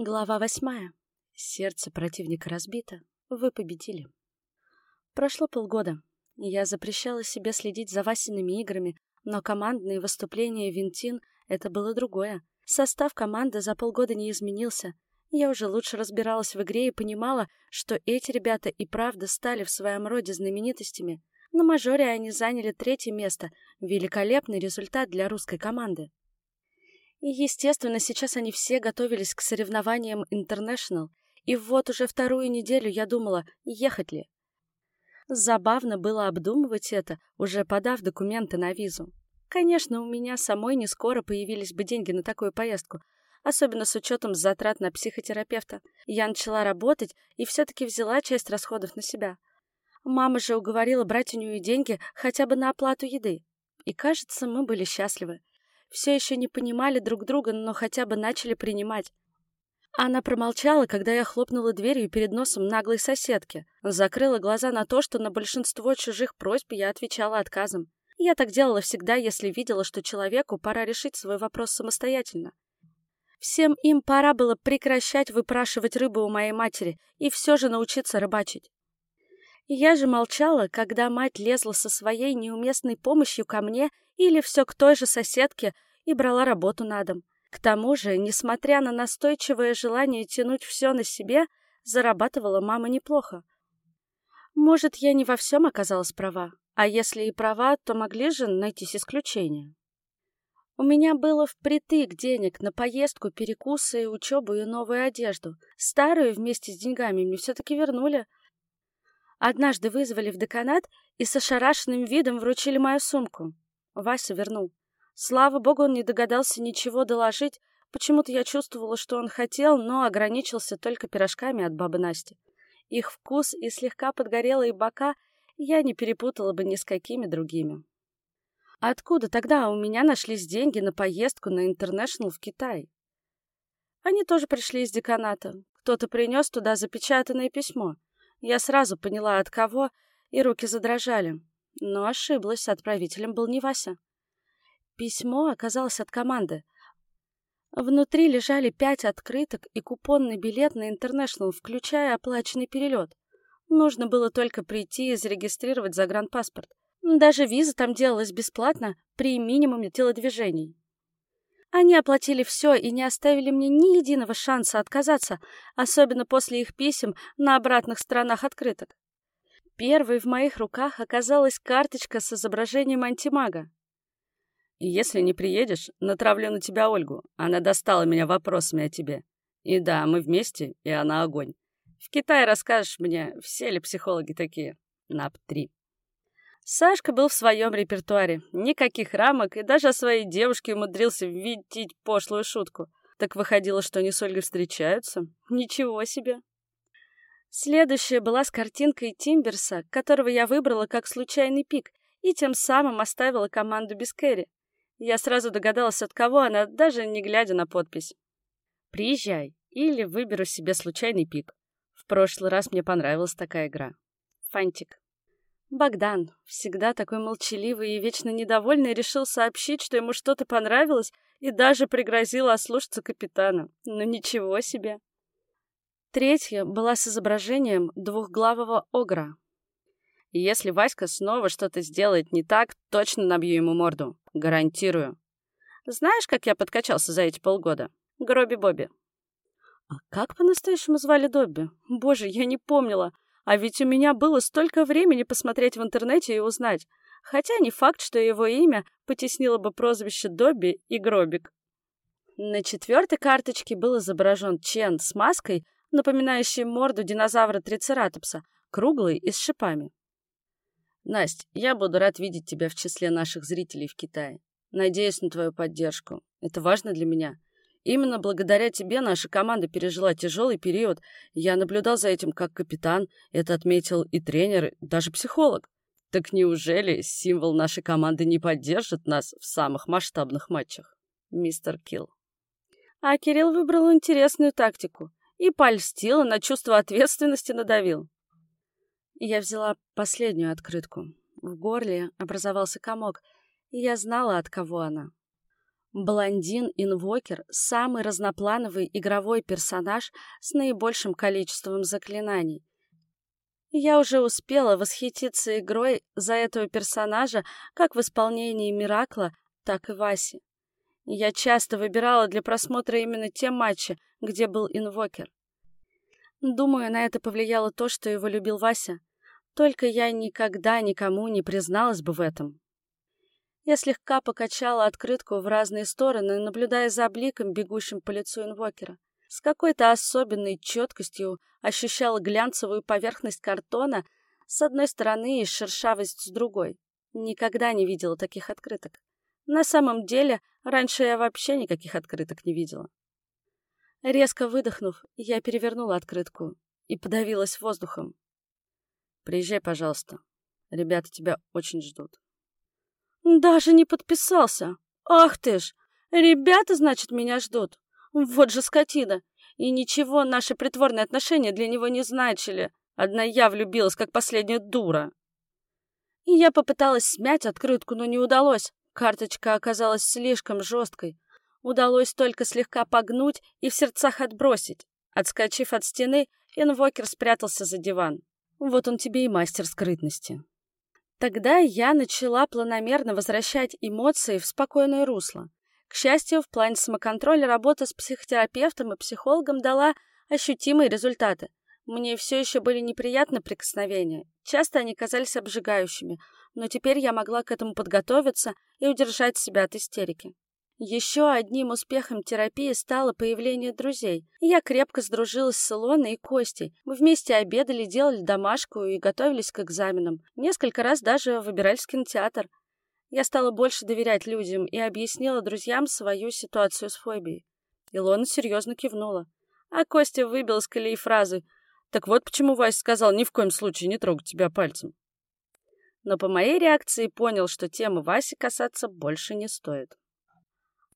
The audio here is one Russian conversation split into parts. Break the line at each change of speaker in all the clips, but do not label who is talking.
Глава восьмая. Сердце противника разбито. Вы победили. Прошло полгода. Я запрещала себе следить за Васиными играми, но командные выступления Винтин — это было другое. Состав команды за полгода не изменился. Я уже лучше разбиралась в игре и понимала, что эти ребята и правда стали в своем роде знаменитостями. На мажоре они заняли третье место. Великолепный результат для русской команды. И, естественно, сейчас они все готовились к соревнованиям International, и вот уже вторую неделю я думала, ехать ли. Забавно было обдумывать это, уже подав документы на визу. Конечно, у меня самой не скоро появились бы деньги на такую поездку, особенно с учетом затрат на психотерапевта. Я начала работать и все-таки взяла часть расходов на себя. Мама же уговорила брать у нее деньги хотя бы на оплату еды. И, кажется, мы были счастливы все еще не понимали друг друга, но хотя бы начали принимать. Она промолчала, когда я хлопнула дверью перед носом наглой соседки, закрыла глаза на то, что на большинство чужих просьб я отвечала отказом. Я так делала всегда, если видела, что человеку пора решить свой вопрос самостоятельно. Всем им пора было прекращать выпрашивать рыбу у моей матери и все же научиться рыбачить. Я же молчала, когда мать лезла со своей неуместной помощью ко мне или все к той же соседке и брала работу на дом. К тому же, несмотря на настойчивое желание тянуть все на себе, зарабатывала мама неплохо. Может, я не во всем оказалась права, а если и права, то могли же найтись исключения. У меня было впритык денег на поездку, перекусы, учебу и новую одежду. Старую вместе с деньгами мне все-таки вернули. Однажды вызвали в деканат и с ошарашенным видом вручили мою сумку. Вася вернул. Слава богу, он не догадался ничего доложить. Почему-то я чувствовала, что он хотел, но ограничился только пирожками от бабы Насти. Их вкус и слегка подгорелые бока я не перепутала бы ни с какими другими. Откуда тогда у меня нашлись деньги на поездку на Интернешнл в Китай? Они тоже пришли из деканата. Кто-то принес туда запечатанное письмо. Я сразу поняла, от кого, и руки задрожали. Но ошиблась, отправителем был не Вася. Письмо оказалось от команды. Внутри лежали пять открыток и купонный билет на Интернешнл, включая оплаченный перелет. Нужно было только прийти и зарегистрировать загранпаспорт. Даже виза там делалась бесплатно при минимуме телодвижений. Они оплатили все и не оставили мне ни единого шанса отказаться, особенно после их писем на обратных сторонах открыток. Первой в моих руках оказалась карточка с изображением антимага. «Если не приедешь, натравлю на тебя Ольгу. Она достала меня вопросами о тебе. И да, мы вместе, и она огонь. В Китае расскажешь мне, все ли психологи такие. НАП-3». Сашка был в своем репертуаре. Никаких рамок, и даже о своей девушке умудрился ввинтить пошлую шутку. Так выходило, что они с Ольгой встречаются. Ничего себе. Следующая была с картинкой Тимберса, которого я выбрала как случайный пик, и тем самым оставила команду без Кэрри. Я сразу догадалась, от кого она, даже не глядя на подпись. «Приезжай, или выберу себе случайный пик. В прошлый раз мне понравилась такая игра. Фантик». Богдан, всегда такой молчаливый и вечно недовольный, решил сообщить, что ему что-то понравилось, и даже пригрозил ослушаться капитана. Ну ничего себе. Третья была с изображением двухглавого огра. если Васька снова что-то сделает не так, точно набью ему морду. Гарантирую. Знаешь, как я подкачался за эти полгода? Гроби Бобби. А как по-настоящему звали Добби? Боже, я не помнила. А ведь у меня было столько времени посмотреть в интернете и узнать. Хотя не факт, что его имя потеснило бы прозвище Добби и Гробик. На четвертой карточке был изображен Чен с маской, напоминающей морду динозавра Трицератопса, круглый и с шипами. «Насть, я буду рад видеть тебя в числе наших зрителей в Китае. Надеюсь на твою поддержку. Это важно для меня. Именно благодаря тебе наша команда пережила тяжелый период. Я наблюдал за этим как капитан, это отметил и тренер, даже психолог. Так неужели символ нашей команды не поддержит нас в самых масштабных матчах? Мистер Килл. А Кирилл выбрал интересную тактику и польстил, на чувство ответственности надавил. Я взяла последнюю открытку. В горле образовался комок, и я знала, от кого она. Блондин-инвокер — самый разноплановый игровой персонаж с наибольшим количеством заклинаний. Я уже успела восхититься игрой за этого персонажа как в исполнении Миракла, так и Васи. Я часто выбирала для просмотра именно те матчи, где был инвокер. Думаю, на это повлияло то, что его любил Вася. Только я никогда никому не призналась бы в этом. Я слегка покачала открытку в разные стороны, наблюдая за бликом, бегущим по лицу инвокера. С какой-то особенной четкостью ощущала глянцевую поверхность картона с одной стороны и шершавость с другой. Никогда не видела таких открыток. На самом деле, раньше я вообще никаких открыток не видела. Резко выдохнув, я перевернула открытку и подавилась воздухом. «Приезжай, пожалуйста. Ребята тебя очень ждут». Даже не подписался. Ах ты ж! Ребята, значит, меня ждут. Вот же скотина. И ничего наши притворные отношения для него не значили. Одна я влюбилась, как последняя дура. И я попыталась смять открытку, но не удалось. Карточка оказалась слишком жесткой. Удалось только слегка погнуть и в сердцах отбросить. Отскочив от стены, инвокер спрятался за диван. Вот он тебе и мастер скрытности. Тогда я начала планомерно возвращать эмоции в спокойное русло. К счастью, в плане самоконтроля работа с психотерапевтом и психологом дала ощутимые результаты. Мне все еще были неприятны прикосновения. Часто они казались обжигающими, но теперь я могла к этому подготовиться и удержать себя от истерики. Еще одним успехом терапии стало появление друзей. Я крепко сдружилась с Илоной и Костей. Мы вместе обедали, делали домашку и готовились к экзаменам. Несколько раз даже выбирались в кинотеатр. Я стала больше доверять людям и объяснила друзьям свою ситуацию с фобией. Илона серьезно кивнула. А Костя выбил из колеи фразы «Так вот почему Вася сказал ни в коем случае не трогать тебя пальцем». Но по моей реакции понял, что темы Васи касаться больше не стоит.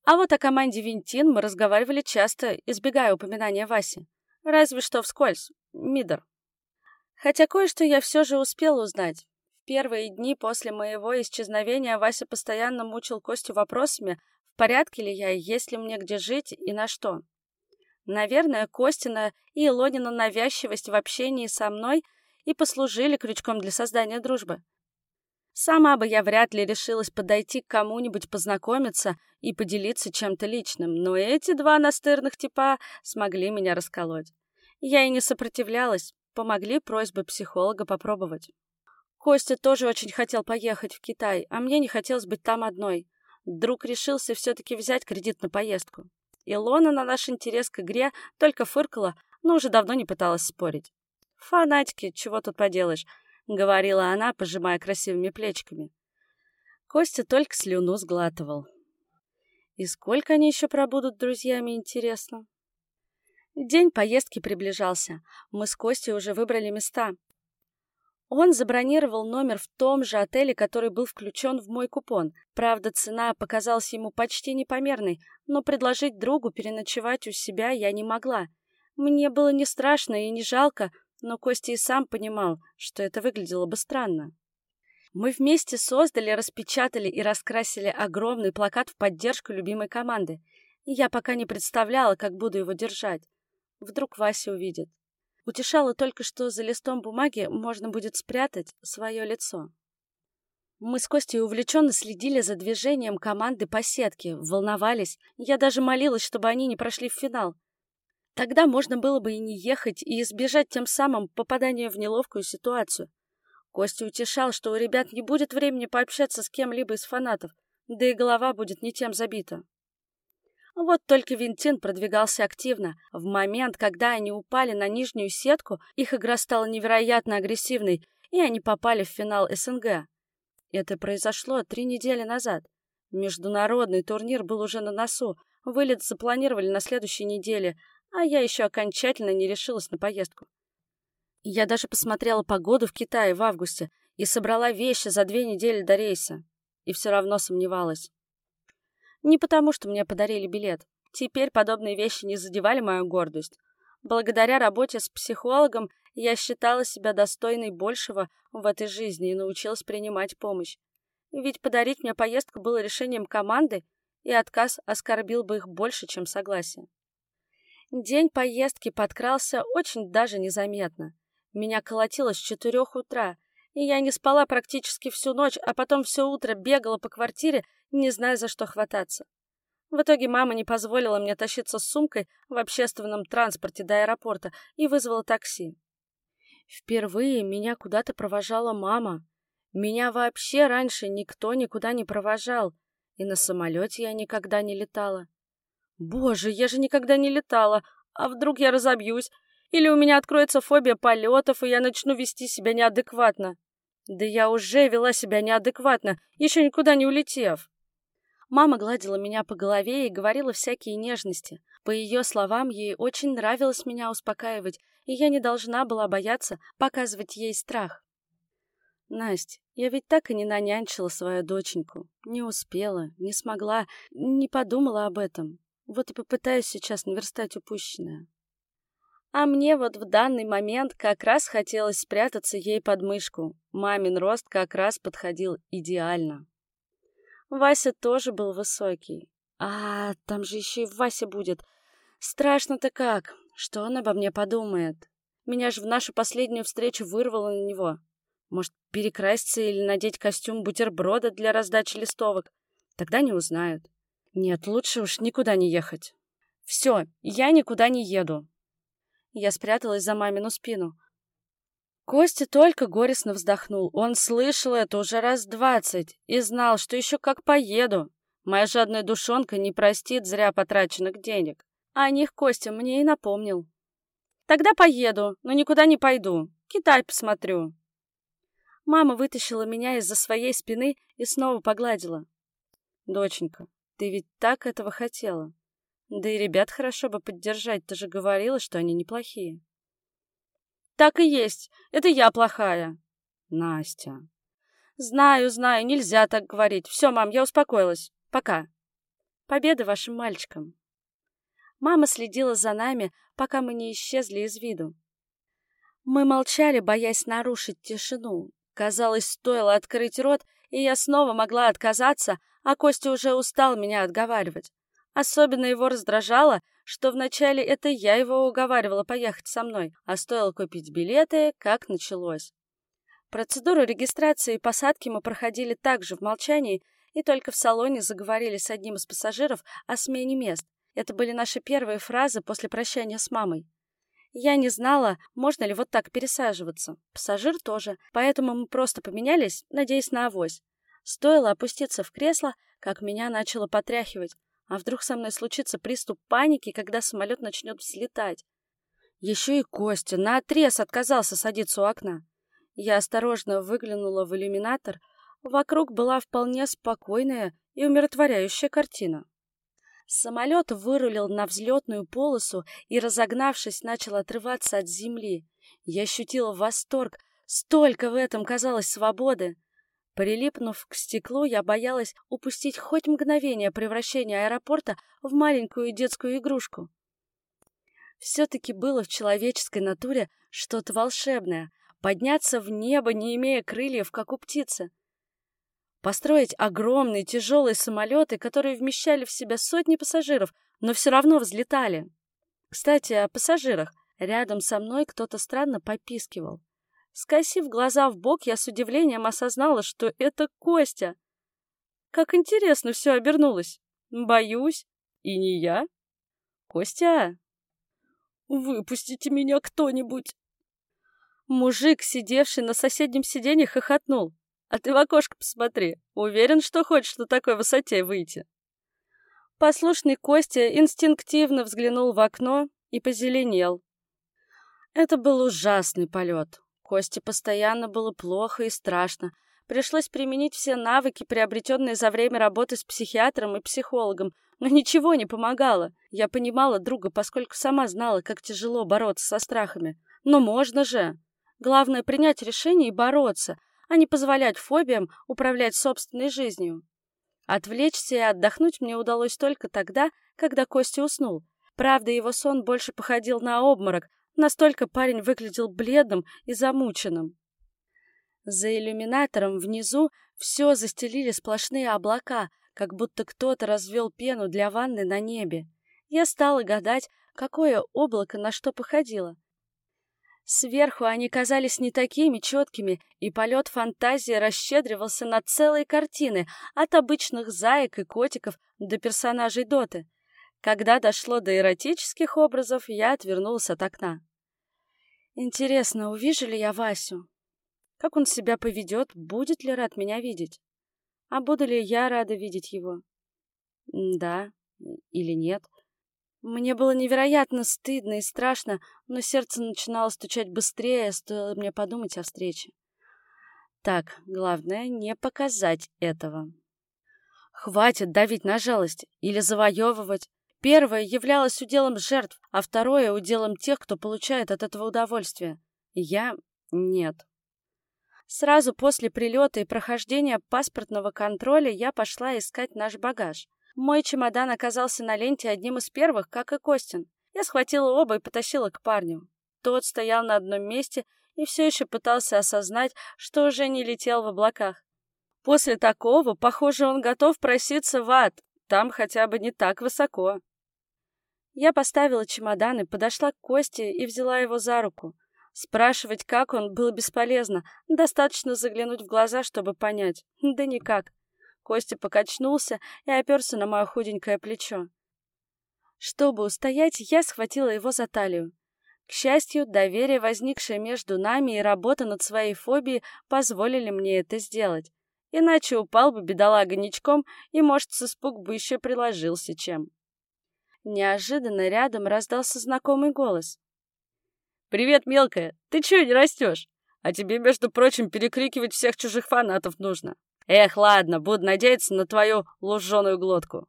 А вот о команде Винтин мы разговаривали часто, избегая упоминания Васи. Разве что вскользь. Мидер. Хотя кое-что я все же успела узнать. В первые дни после моего исчезновения Вася постоянно мучил Костю вопросами, в порядке ли я, есть ли мне где жить и на что. Наверное, Костина и Илонина навязчивость в общении со мной и послужили крючком для создания дружбы. Сама бы я вряд ли решилась подойти к кому-нибудь познакомиться и поделиться чем-то личным, но эти два настырных типа смогли меня расколоть. Я и не сопротивлялась, помогли просьбы психолога попробовать. Костя тоже очень хотел поехать в Китай, а мне не хотелось быть там одной. Друг решился все-таки взять кредит на поездку. Илона на наш интерес к игре только фыркала, но уже давно не пыталась спорить. Фанатики, чего тут поделаешь, — говорила она, пожимая красивыми плечиками. Костя только слюну сглатывал. И сколько они еще пробудут друзьями, интересно? День поездки приближался. Мы с Костей уже выбрали места. Он забронировал номер в том же отеле, который был включен в мой купон. Правда, цена показалась ему почти непомерной, но предложить другу переночевать у себя я не могла. Мне было не страшно и не жалко, но Костя и сам понимал, что это выглядело бы странно. Мы вместе создали, распечатали и раскрасили огромный плакат в поддержку любимой команды. И я пока не представляла, как буду его держать. Вдруг Вася увидит. Утешало только, что за листом бумаги можно будет спрятать свое лицо. Мы с Костей увлеченно следили за движением команды по сетке, волновались. Я даже молилась, чтобы они не прошли в финал. Тогда можно было бы и не ехать, и избежать тем самым попадания в неловкую ситуацию. Костя утешал, что у ребят не будет времени пообщаться с кем-либо из фанатов, да и голова будет не тем забита. Вот только Винтин продвигался активно. В момент, когда они упали на нижнюю сетку, их игра стала невероятно агрессивной, и они попали в финал СНГ. Это произошло три недели назад. Международный турнир был уже на носу, вылет запланировали на следующей неделе, а я еще окончательно не решилась на поездку. Я даже посмотрела погоду в Китае в августе и собрала вещи за две недели до рейса. И все равно сомневалась. Не потому, что мне подарили билет. Теперь подобные вещи не задевали мою гордость. Благодаря работе с психологом я считала себя достойной большего в этой жизни и научилась принимать помощь. Ведь подарить мне поездку было решением команды, и отказ оскорбил бы их больше, чем согласие. День поездки подкрался очень даже незаметно. Меня колотило с четырех утра, и я не спала практически всю ночь, а потом все утро бегала по квартире, не зная, за что хвататься. В итоге мама не позволила мне тащиться с сумкой в общественном транспорте до аэропорта и вызвала такси. Впервые меня куда-то провожала мама. Меня вообще раньше никто никуда не провожал, и на самолете я никогда не летала. Боже, я же никогда не летала, а вдруг я разобьюсь? Или у меня откроется фобия полетов, и я начну вести себя неадекватно? Да я уже вела себя неадекватно, еще никуда не улетев. Мама гладила меня по голове и говорила всякие нежности. По ее словам, ей очень нравилось меня успокаивать, и я не должна была бояться показывать ей страх. Настя, я ведь так и не нанянчила свою доченьку. Не успела, не смогла, не подумала об этом. Вот и попытаюсь сейчас наверстать упущенное. А мне вот в данный момент как раз хотелось спрятаться ей под мышку. Мамин рост как раз подходил идеально. Вася тоже был высокий. А, там же еще и Вася будет. Страшно-то как. Что он обо мне подумает? Меня же в нашу последнюю встречу вырвало на него. Может, перекраситься или надеть костюм бутерброда для раздачи листовок? Тогда не узнают. Нет, лучше уж никуда не ехать. Все, я никуда не еду. Я спряталась за мамину спину. Костя только горестно вздохнул. Он слышал это уже раз двадцать и знал, что еще как поеду. Моя жадная душонка не простит зря потраченных денег. А о них Костя мне и напомнил. Тогда поеду, но никуда не пойду. Китай посмотрю. Мама вытащила меня из-за своей спины и снова погладила. Доченька, ты ведь так этого хотела. Да и ребят хорошо бы поддержать, ты же говорила, что они неплохие. Так и есть. Это я плохая. Настя. Знаю, знаю, нельзя так говорить. Все, мам, я успокоилась. Пока. Победы вашим мальчикам. Мама следила за нами, пока мы не исчезли из виду. Мы молчали, боясь нарушить тишину. Казалось, стоило открыть рот, и я снова могла отказаться, а Костя уже устал меня отговаривать. Особенно его раздражало, что вначале это я его уговаривала поехать со мной, а стоило купить билеты, как началось. Процедуру регистрации и посадки мы проходили также в молчании и только в салоне заговорили с одним из пассажиров о смене мест. Это были наши первые фразы после прощания с мамой. Я не знала, можно ли вот так пересаживаться. Пассажир тоже, поэтому мы просто поменялись, надеясь на авось. Стоило опуститься в кресло, как меня начало потряхивать. А вдруг со мной случится приступ паники, когда самолет начнет взлетать? Еще и Костя наотрез отказался садиться у окна. Я осторожно выглянула в иллюминатор. Вокруг была вполне спокойная и умиротворяющая картина. Самолет вырулил на взлетную полосу и, разогнавшись, начал отрываться от земли. Я ощутила восторг. Столько в этом казалось свободы. Прилипнув к стеклу, я боялась упустить хоть мгновение превращения аэропорта в маленькую детскую игрушку. Все-таки было в человеческой натуре что-то волшебное — подняться в небо, не имея крыльев, как у птицы. Построить огромные тяжелые самолеты, которые вмещали в себя сотни пассажиров, но все равно взлетали. Кстати, о пассажирах. Рядом со мной кто-то странно попискивал. Скосив глаза в бок, я с удивлением осознала, что это Костя. Как интересно все обернулось. Боюсь. И не я. Костя? Выпустите меня кто-нибудь. Мужик, сидевший на соседнем сиденье, хохотнул. А ты в окошко посмотри. Уверен, что хочешь на такой высоте выйти. Послушный Костя инстинктивно взглянул в окно и позеленел. Это был ужасный полет. Косте постоянно было плохо и страшно. Пришлось применить все навыки, приобретенные за время работы с психиатром и психологом, но ничего не помогало. Я понимала друга, поскольку сама знала, как тяжело бороться со страхами. Но можно же. Главное — принять решение и бороться, а не позволять фобиям управлять собственной жизнью. Отвлечься и отдохнуть мне удалось только тогда, когда Костя уснул. Правда, его сон больше походил на обморок, Настолько парень выглядел бледным и замученным. За иллюминатором внизу все застелили сплошные облака, как будто кто-то развел пену для ванны на небе. Я стала гадать, какое облако на что походило. Сверху они казались не такими четкими, и полет фантазии расщедривался на целые картины, от обычных заек и котиков до персонажей Доты. Когда дошло до эротических образов, я отвернулась от окна. Интересно, увижу ли я Васю? Как он себя поведет, будет ли рад меня видеть? А буду ли я рада видеть его? Да или нет? Мне было невероятно стыдно и страшно, но сердце начинало стучать быстрее, стоило мне подумать о встрече. Так, главное, не показать этого. Хватит давить на жалость или завоевывать. Первое являлось уделом жертв, а второе — уделом тех, кто получает от этого удовольствие. Я — нет. Сразу после прилета и прохождения паспортного контроля я пошла искать наш багаж. Мой чемодан оказался на ленте одним из первых, как и Костин. Я схватила оба и потащила к парню. Тот стоял на одном месте и все еще пытался осознать, что уже не летел в облаках. После такого, похоже, он готов проситься в ад. Там хотя бы не так высоко. Я поставила чемодан и подошла к Косте и взяла его за руку. Спрашивать, как он, было бесполезно. Достаточно заглянуть в глаза, чтобы понять. Да никак. Костя покачнулся и оперся на мое худенькое плечо. Чтобы устоять, я схватила его за талию. К счастью, доверие, возникшее между нами, и работа над своей фобией позволили мне это сделать. Иначе упал бы бедолага ничком, и, может, с испуг бы еще приложился чем. Неожиданно рядом раздался знакомый голос. «Привет, мелкая! Ты чего не растешь? А тебе, между прочим, перекрикивать всех чужих фанатов нужно. Эх, ладно, буду надеяться на твою луженую глотку.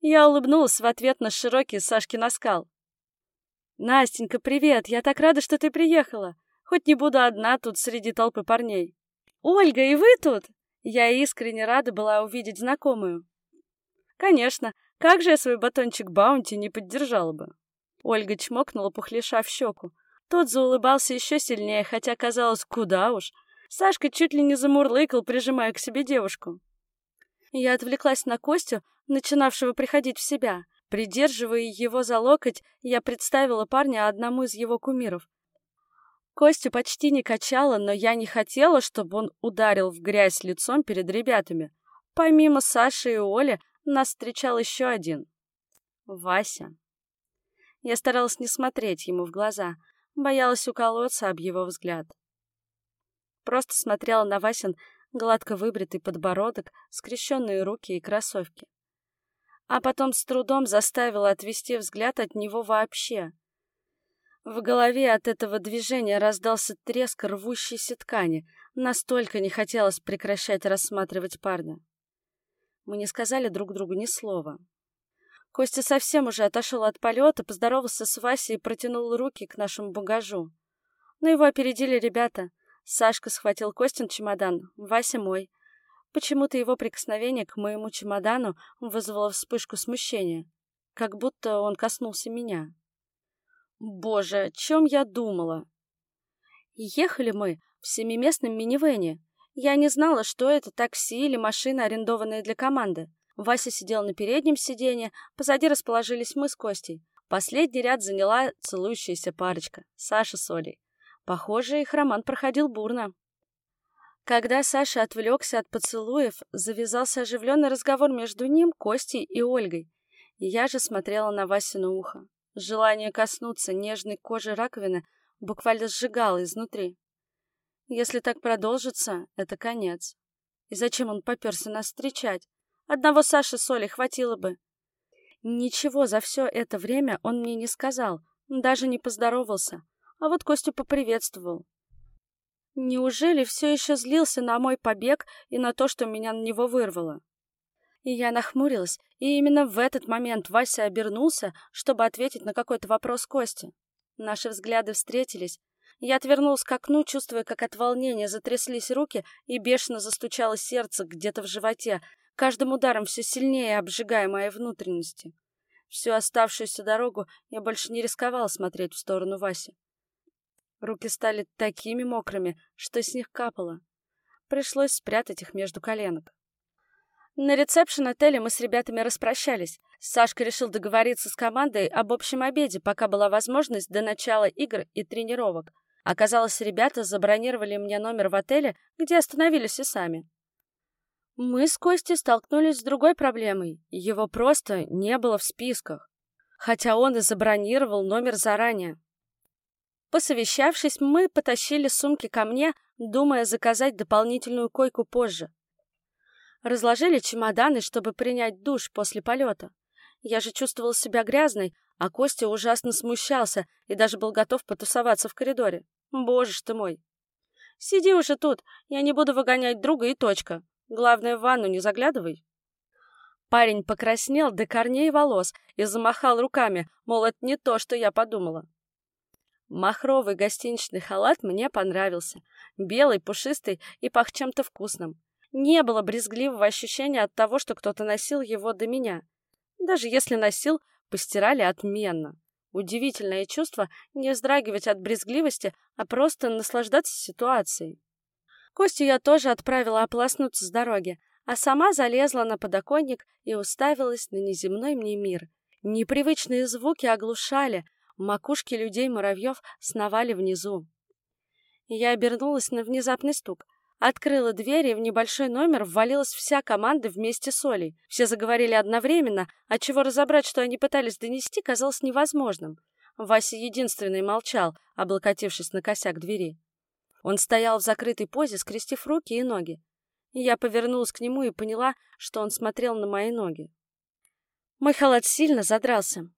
Я улыбнулась в ответ на широкий Сашкин оскал. «Настенька, привет! Я так рада, что ты приехала. Хоть не буду одна тут среди толпы парней. Ольга, и вы тут?» Я искренне рада была увидеть знакомую. «Конечно, как же я свой батончик Баунти не поддержала бы?» Ольга чмокнула пухлиша в щеку. Тот заулыбался еще сильнее, хотя казалось, куда уж — Сашка чуть ли не замурлыкал, прижимая к себе девушку. Я отвлеклась на Костю, начинавшего приходить в себя. Придерживая его за локоть, я представила парня одному из его кумиров. Костю почти не качало, но я не хотела, чтобы он ударил в грязь лицом перед ребятами. Помимо Саши и Оли, нас встречал еще один. Вася. Я старалась не смотреть ему в глаза, боялась уколоться об его взгляд. Просто смотрела на Васин гладко выбритый подбородок, скрещенные руки и кроссовки. А потом с трудом заставила отвести взгляд от него вообще. В голове от этого движения раздался треск рвущейся ткани. Настолько не хотелось прекращать рассматривать парня. Мы не сказали друг другу ни слова. Костя совсем уже отошел от полета, поздоровался с Васей и протянул руки к нашему багажу. Но его опередили ребята — Сашка схватил Костин чемодан, Вася мой. Почему-то его прикосновение к моему чемодану вызвало вспышку смущения, как будто он коснулся меня. Боже, о чем я думала? Ехали мы в семиместном минивэне. Я не знала, что это такси или машина, арендованная для команды. Вася сидел на переднем сиденье, позади расположились мы с Костей. Последний ряд заняла целующаяся парочка, Саша с Олей. Похоже, их роман проходил бурно. Когда Саша отвлекся от поцелуев, завязался оживленный разговор между ним, Костей и Ольгой. Я же смотрела на Васину ухо. Желание коснуться нежной кожи раковины буквально сжигало изнутри. Если так продолжится, это конец. И зачем он поперся нас встречать? Одного Саши с Олей хватило бы. Ничего за все это время он мне не сказал, даже не поздоровался а вот Костю поприветствовал. Неужели все еще злился на мой побег и на то, что меня на него вырвало? И я нахмурилась, и именно в этот момент Вася обернулся, чтобы ответить на какой-то вопрос Кости. Наши взгляды встретились. Я отвернулась к окну, чувствуя, как от волнения затряслись руки и бешено застучало сердце где-то в животе, каждым ударом все сильнее обжигая мои внутренности. Всю оставшуюся дорогу я больше не рисковала смотреть в сторону Васи. Руки стали такими мокрыми, что с них капало. Пришлось спрятать их между коленок. На ресепшн отеля мы с ребятами распрощались. Сашка решил договориться с командой об общем обеде, пока была возможность до начала игр и тренировок. Оказалось, ребята забронировали мне номер в отеле, где остановились и сами. Мы с Костей столкнулись с другой проблемой. Его просто не было в списках. Хотя он и забронировал номер заранее. Посовещавшись, мы потащили сумки ко мне, думая заказать дополнительную койку позже. Разложили чемоданы, чтобы принять душ после полета. Я же чувствовал себя грязной, а Костя ужасно смущался и даже был готов потусоваться в коридоре. Боже ж ты мой! Сиди уже тут, я не буду выгонять друга и точка. Главное, в ванну не заглядывай. Парень покраснел до корней волос и замахал руками, мол, это не то, что я подумала. Махровый гостиничный халат мне понравился. Белый, пушистый и пах чем-то вкусным. Не было брезгливого ощущения от того, что кто-то носил его до меня. Даже если носил, постирали отменно. Удивительное чувство не вздрагивать от брезгливости, а просто наслаждаться ситуацией. Костю я тоже отправила ополоснуться с дороги, а сама залезла на подоконник и уставилась на неземной мне мир. Непривычные звуки оглушали, макушки людей-муравьев сновали внизу. Я обернулась на внезапный стук. Открыла дверь, и в небольшой номер ввалилась вся команда вместе с Олей. Все заговорили одновременно, отчего разобрать, что они пытались донести, казалось невозможным. Вася единственный молчал, облокотившись на косяк двери. Он стоял в закрытой позе, скрестив руки и ноги. Я повернулась к нему и поняла, что он смотрел на мои ноги. Мой халат сильно задрался.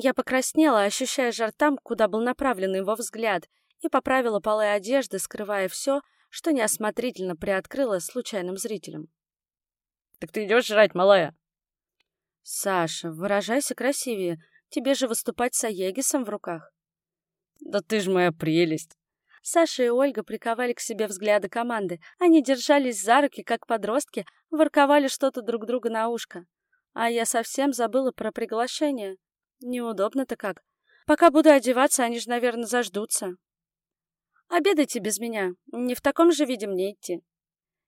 Я покраснела, ощущая жар там, куда был направлен его взгляд, и поправила полы одежды, скрывая все, что неосмотрительно приоткрыла случайным зрителям.
«Так ты идешь жрать, малая?»
«Саша, выражайся красивее. Тебе же выступать с Аегисом в руках».
«Да ты ж моя прелесть!»
Саша и Ольга приковали к себе взгляды команды. Они держались за руки, как подростки, ворковали что-то друг друга на ушко. А я совсем забыла про приглашение. Неудобно-то как. Пока буду одеваться, они же, наверное, заждутся. Обедайте без меня. Не в таком же виде мне идти.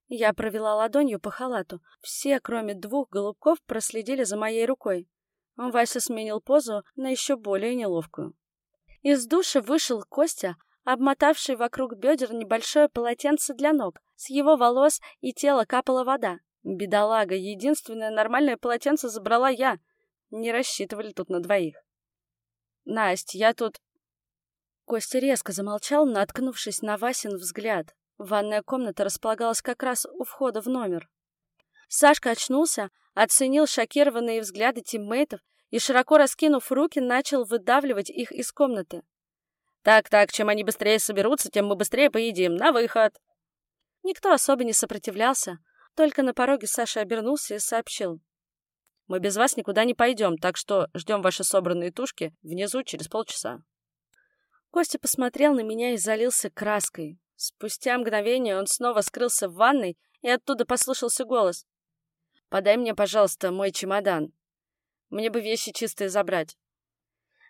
Я провела ладонью по халату. Все, кроме двух голубков, проследили за моей рукой. Вася сменил позу на еще более неловкую. Из душа вышел Костя, обмотавший вокруг бедер небольшое полотенце для ног. С его волос и тела капала вода. Бедолага, единственное нормальное полотенце забрала я. Не рассчитывали тут на двоих. Настя, я тут Костя резко замолчал, наткнувшись на Васин взгляд. Ванная комната располагалась как раз у входа в номер. Сашка очнулся, оценил шокированные взгляды тиммейтов и, широко раскинув руки, начал выдавливать их из комнаты. «Так-так, чем они быстрее соберутся, тем мы быстрее поедим. На выход!» Никто особо не сопротивлялся, только на пороге Саша обернулся и сообщил. «Мы без вас никуда не пойдем, так что ждем ваши собранные тушки внизу через полчаса». Костя посмотрел на меня и залился краской. Спустя мгновение он снова скрылся в ванной, и оттуда послышался голос. «Подай мне, пожалуйста, мой чемодан. Мне бы вещи чистые забрать».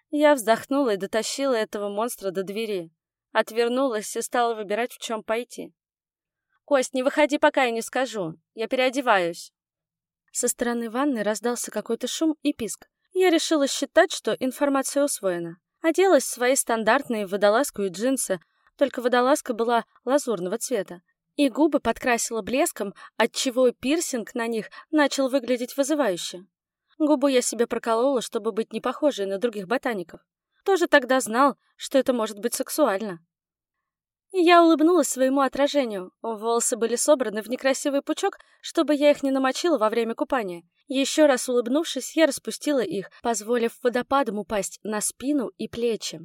Я вздохнула и дотащила этого монстра до двери. Отвернулась и стала выбирать, в чем пойти. «Кость, не выходи, пока я не скажу. Я переодеваюсь». Со стороны ванны раздался какой-то шум и писк. Я решила считать, что информация усвоена. Оделась в свои стандартные водолазку и джинсы, только водолазка была лазурного цвета, и губы подкрасила блеском, отчего пирсинг на них начал выглядеть вызывающе. Губу я себе проколола, чтобы быть не похожей на других ботаников. Тоже тогда знал, что это может быть сексуально. Я улыбнулась своему отражению. Волосы были собраны в некрасивый пучок, чтобы я их не намочила во время купания. Еще раз улыбнувшись, я распустила их, позволив водопадом упасть на спину и плечи.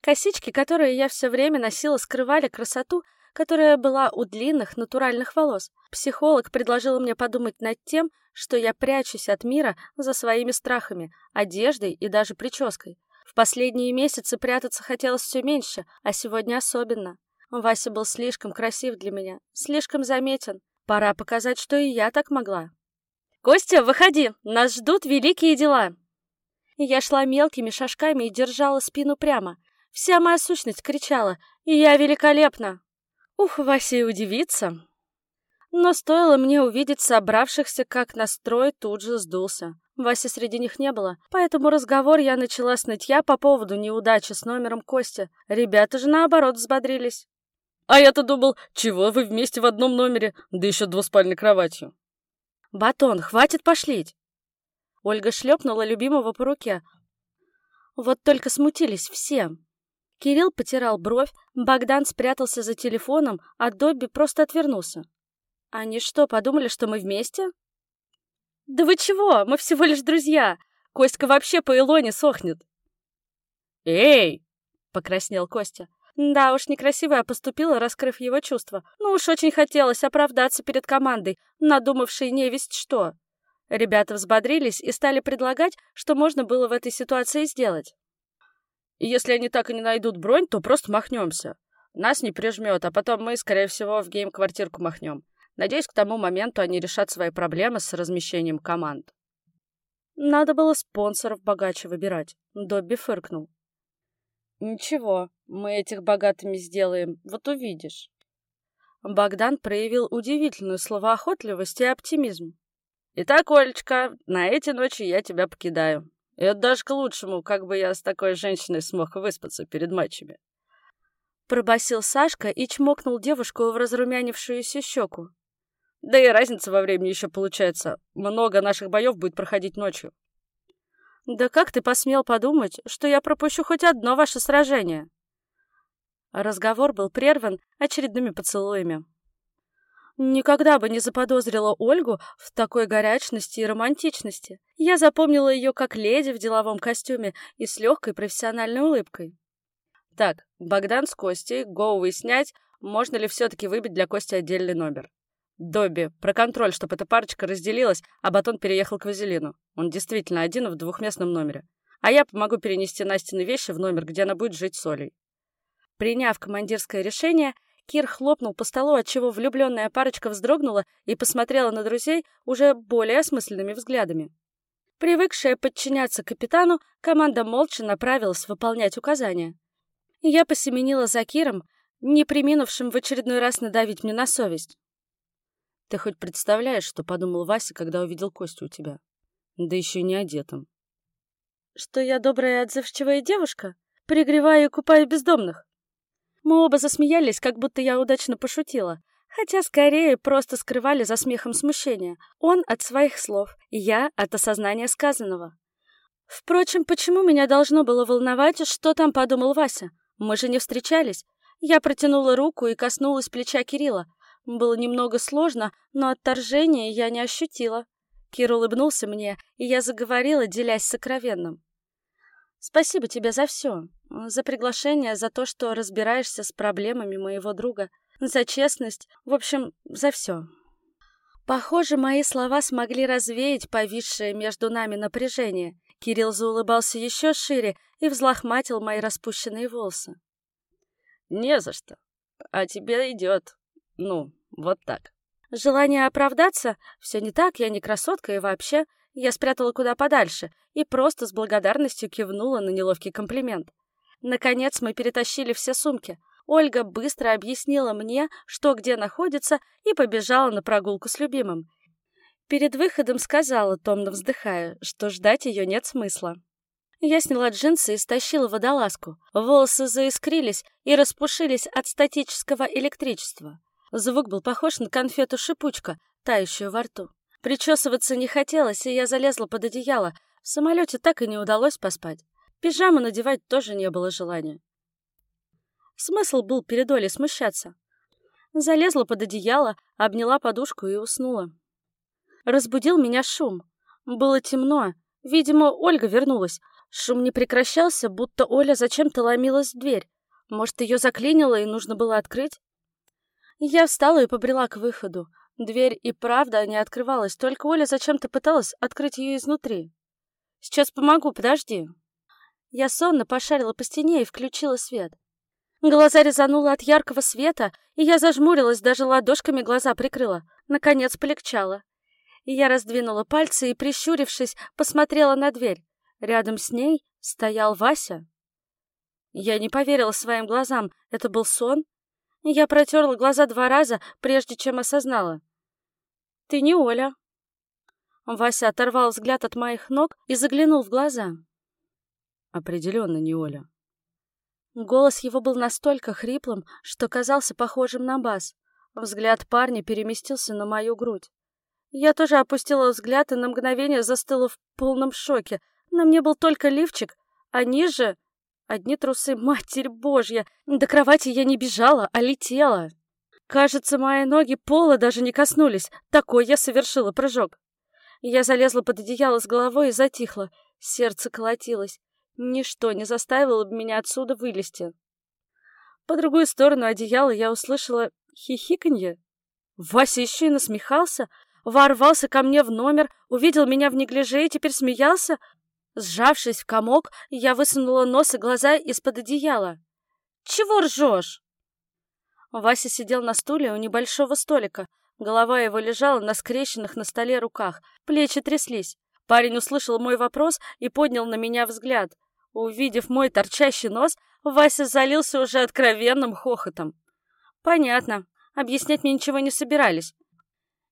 Косички, которые я все время носила, скрывали красоту, которая была у длинных натуральных волос. Психолог предложил мне подумать над тем, что я прячусь от мира за своими страхами, одеждой и даже прической. В последние месяцы прятаться хотелось все меньше, а сегодня особенно. Вася был слишком красив для меня, слишком заметен. Пора показать, что и я так могла. «Костя, выходи! Нас ждут великие дела!» Я шла мелкими шажками и держала спину прямо. Вся моя сущность кричала «Я великолепна!» Ух, Вася и удивится. Но стоило мне увидеть собравшихся, как настрой тут же сдулся. Васи среди них не было, поэтому разговор я начала с нытья по поводу неудачи с номером Кости. Ребята же, наоборот, взбодрились.
«А я-то думал, чего вы вместе в одном номере, да еще двуспальной кроватью?»
«Батон, хватит пошлить!» Ольга шлепнула любимого по руке. Вот только смутились все. Кирилл потирал бровь, Богдан спрятался за телефоном, а Добби просто отвернулся. Они что, подумали, что мы вместе? Да вы чего? Мы всего лишь друзья. Костька вообще по Илоне сохнет.
Эй!
Покраснел Костя. Да уж, некрасиво я поступила, раскрыв его чувства. Ну уж очень хотелось оправдаться перед командой, надумавшей невесть что. Ребята взбодрились и стали предлагать, что можно было в этой ситуации сделать.
Если они так и не найдут бронь, то просто махнемся. Нас не прижмет, а потом мы, скорее всего, в гейм-квартирку махнем. Надеюсь, к тому моменту они решат свои проблемы с размещением команд.
Надо было спонсоров богаче выбирать. Добби фыркнул.
Ничего, мы этих богатыми сделаем, вот увидишь.
Богдан проявил удивительную словоохотливость и оптимизм.
Итак, Олечка, на эти ночи я тебя покидаю. И это даже к лучшему, как бы я с такой женщиной смог выспаться перед матчами.
Пробасил Сашка и чмокнул девушку в разрумянившуюся щеку.
Да и разница во времени еще получается. Много наших боев будет проходить ночью.
Да как ты посмел подумать, что я пропущу хоть одно ваше сражение? Разговор был прерван очередными поцелуями. Никогда бы не заподозрила Ольгу в такой горячности и романтичности. Я запомнила ее как леди в деловом костюме и с легкой профессиональной улыбкой.
Так, Богдан с Костей, го выяснять, можно ли все-таки выбить для Кости отдельный номер. Добби, проконтроль, чтобы эта парочка разделилась, а Батон переехал к Вазелину. Он действительно один в двухместном номере. А я помогу перенести Настины вещи в номер, где она будет жить с Олей.
Приняв командирское решение, Кир хлопнул по столу, отчего влюбленная парочка вздрогнула и посмотрела на друзей уже более осмысленными взглядами. Привыкшая подчиняться капитану, команда молча направилась выполнять указания. Я посеменила за Киром, не приминувшим в очередной раз надавить мне на совесть.
Ты хоть представляешь, что подумал Вася, когда увидел Костю у тебя? Да еще и не одетым.
Что я добрая и отзывчивая девушка? Пригреваю и купаю бездомных? Мы оба засмеялись, как будто я удачно пошутила. Хотя скорее просто скрывали за смехом смущение. Он от своих слов, я от осознания сказанного. Впрочем, почему меня должно было волновать, что там подумал Вася? Мы же не встречались. Я протянула руку и коснулась плеча Кирилла. Было немного сложно, но отторжения я не ощутила. Кир улыбнулся мне, и я заговорила, делясь сокровенным. «Спасибо тебе за все. За приглашение, за то, что разбираешься с проблемами моего друга, за честность, в общем, за все». Похоже, мои слова смогли развеять повисшее между нами напряжение. Кирилл заулыбался еще шире и взлохматил мои распущенные волосы.
«Не за что. А тебе идет. Ну, вот так.
Желание оправдаться? Все не так, я не красотка и вообще. Я спрятала куда подальше и просто с благодарностью кивнула на неловкий комплимент. Наконец мы перетащили все сумки. Ольга быстро объяснила мне, что где находится, и побежала на прогулку с любимым. Перед выходом сказала, томно вздыхая, что ждать ее нет смысла. Я сняла джинсы и стащила водолазку. Волосы заискрились и распушились от статического электричества. Звук был похож на конфету-шипучка, тающую во рту. Причесываться не хотелось, и я залезла под одеяло. В самолете так и не удалось поспать. Пижаму надевать тоже не было желания. Смысл был перед Олей смущаться. Залезла под одеяло, обняла подушку и уснула. Разбудил меня шум. Было темно. Видимо, Ольга вернулась. Шум не прекращался, будто Оля зачем-то ломилась в дверь. Может, ее заклинило и нужно было открыть? Я встала и побрела к выходу. Дверь и правда не открывалась, только Оля зачем-то пыталась открыть ее изнутри. «Сейчас помогу, подожди». Я сонно пошарила по стене и включила свет. Глаза резануло от яркого света, и я зажмурилась, даже ладошками глаза прикрыла. Наконец полегчало. Я раздвинула пальцы и, прищурившись, посмотрела на дверь. Рядом с ней стоял Вася. Я не поверила своим глазам. Это был сон? Я протерла глаза два раза, прежде чем осознала. ты не Оля». Вася оторвал взгляд от моих ног и заглянул в глаза.
«Определенно не Оля».
Голос его был настолько хриплым, что казался похожим на бас. Взгляд парня переместился на мою грудь. Я тоже опустила взгляд и на мгновение застыла в полном шоке. На мне был только лифчик, а ниже одни трусы, матерь божья. До кровати я не бежала, а летела. Кажется, мои ноги пола даже не коснулись. Такой я совершила прыжок. Я залезла под одеяло с головой и затихла. Сердце колотилось. Ничто не заставило бы меня отсюда вылезти. По другую сторону одеяла я услышала хихиканье. Вася еще и насмехался, ворвался ко мне в номер, увидел меня в неглиже и теперь смеялся. Сжавшись в комок, я высунула нос и глаза из-под одеяла. «Чего ржешь?» Вася сидел на стуле у небольшого столика. Голова его лежала на скрещенных на столе руках, плечи тряслись. Парень услышал мой вопрос и поднял на меня взгляд. Увидев мой торчащий нос, Вася залился уже откровенным хохотом. Понятно, объяснять мне ничего не собирались.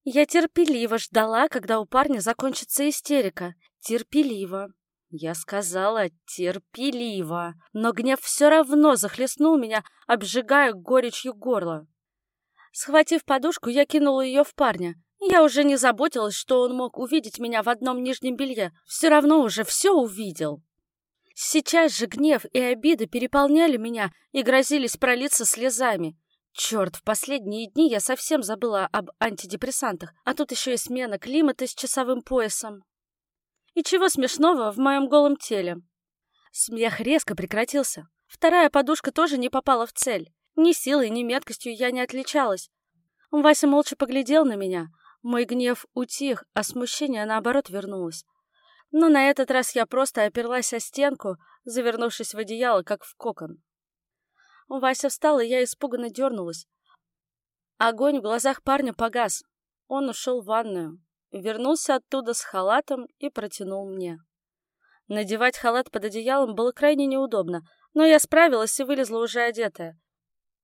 Я терпеливо ждала, когда у парня закончится истерика. Терпеливо. Я сказала терпеливо, но гнев все равно захлестнул меня, обжигая горечью горло. Схватив подушку, я кинула ее в парня. Я уже не заботилась, что он мог увидеть меня в одном нижнем белье. Все равно уже все увидел. Сейчас же гнев и обиды переполняли меня и грозились пролиться слезами. Черт, в последние дни я совсем забыла об антидепрессантах, а тут еще и смена климата с часовым поясом. И чего смешного в моем голом теле? Смех резко прекратился. Вторая подушка тоже не попала в цель. Ни силой, ни меткостью я не отличалась. Вася молча поглядел на меня. Мой гнев утих, а смущение, наоборот, вернулось. Но на этот раз я просто оперлась о стенку, завернувшись в одеяло, как в кокон. Вася встал, и я испуганно дернулась. Огонь в глазах парня погас. Он ушел в ванную. Вернулся оттуда с халатом и протянул мне. Надевать халат под одеялом было крайне неудобно, но я справилась и вылезла уже одетая.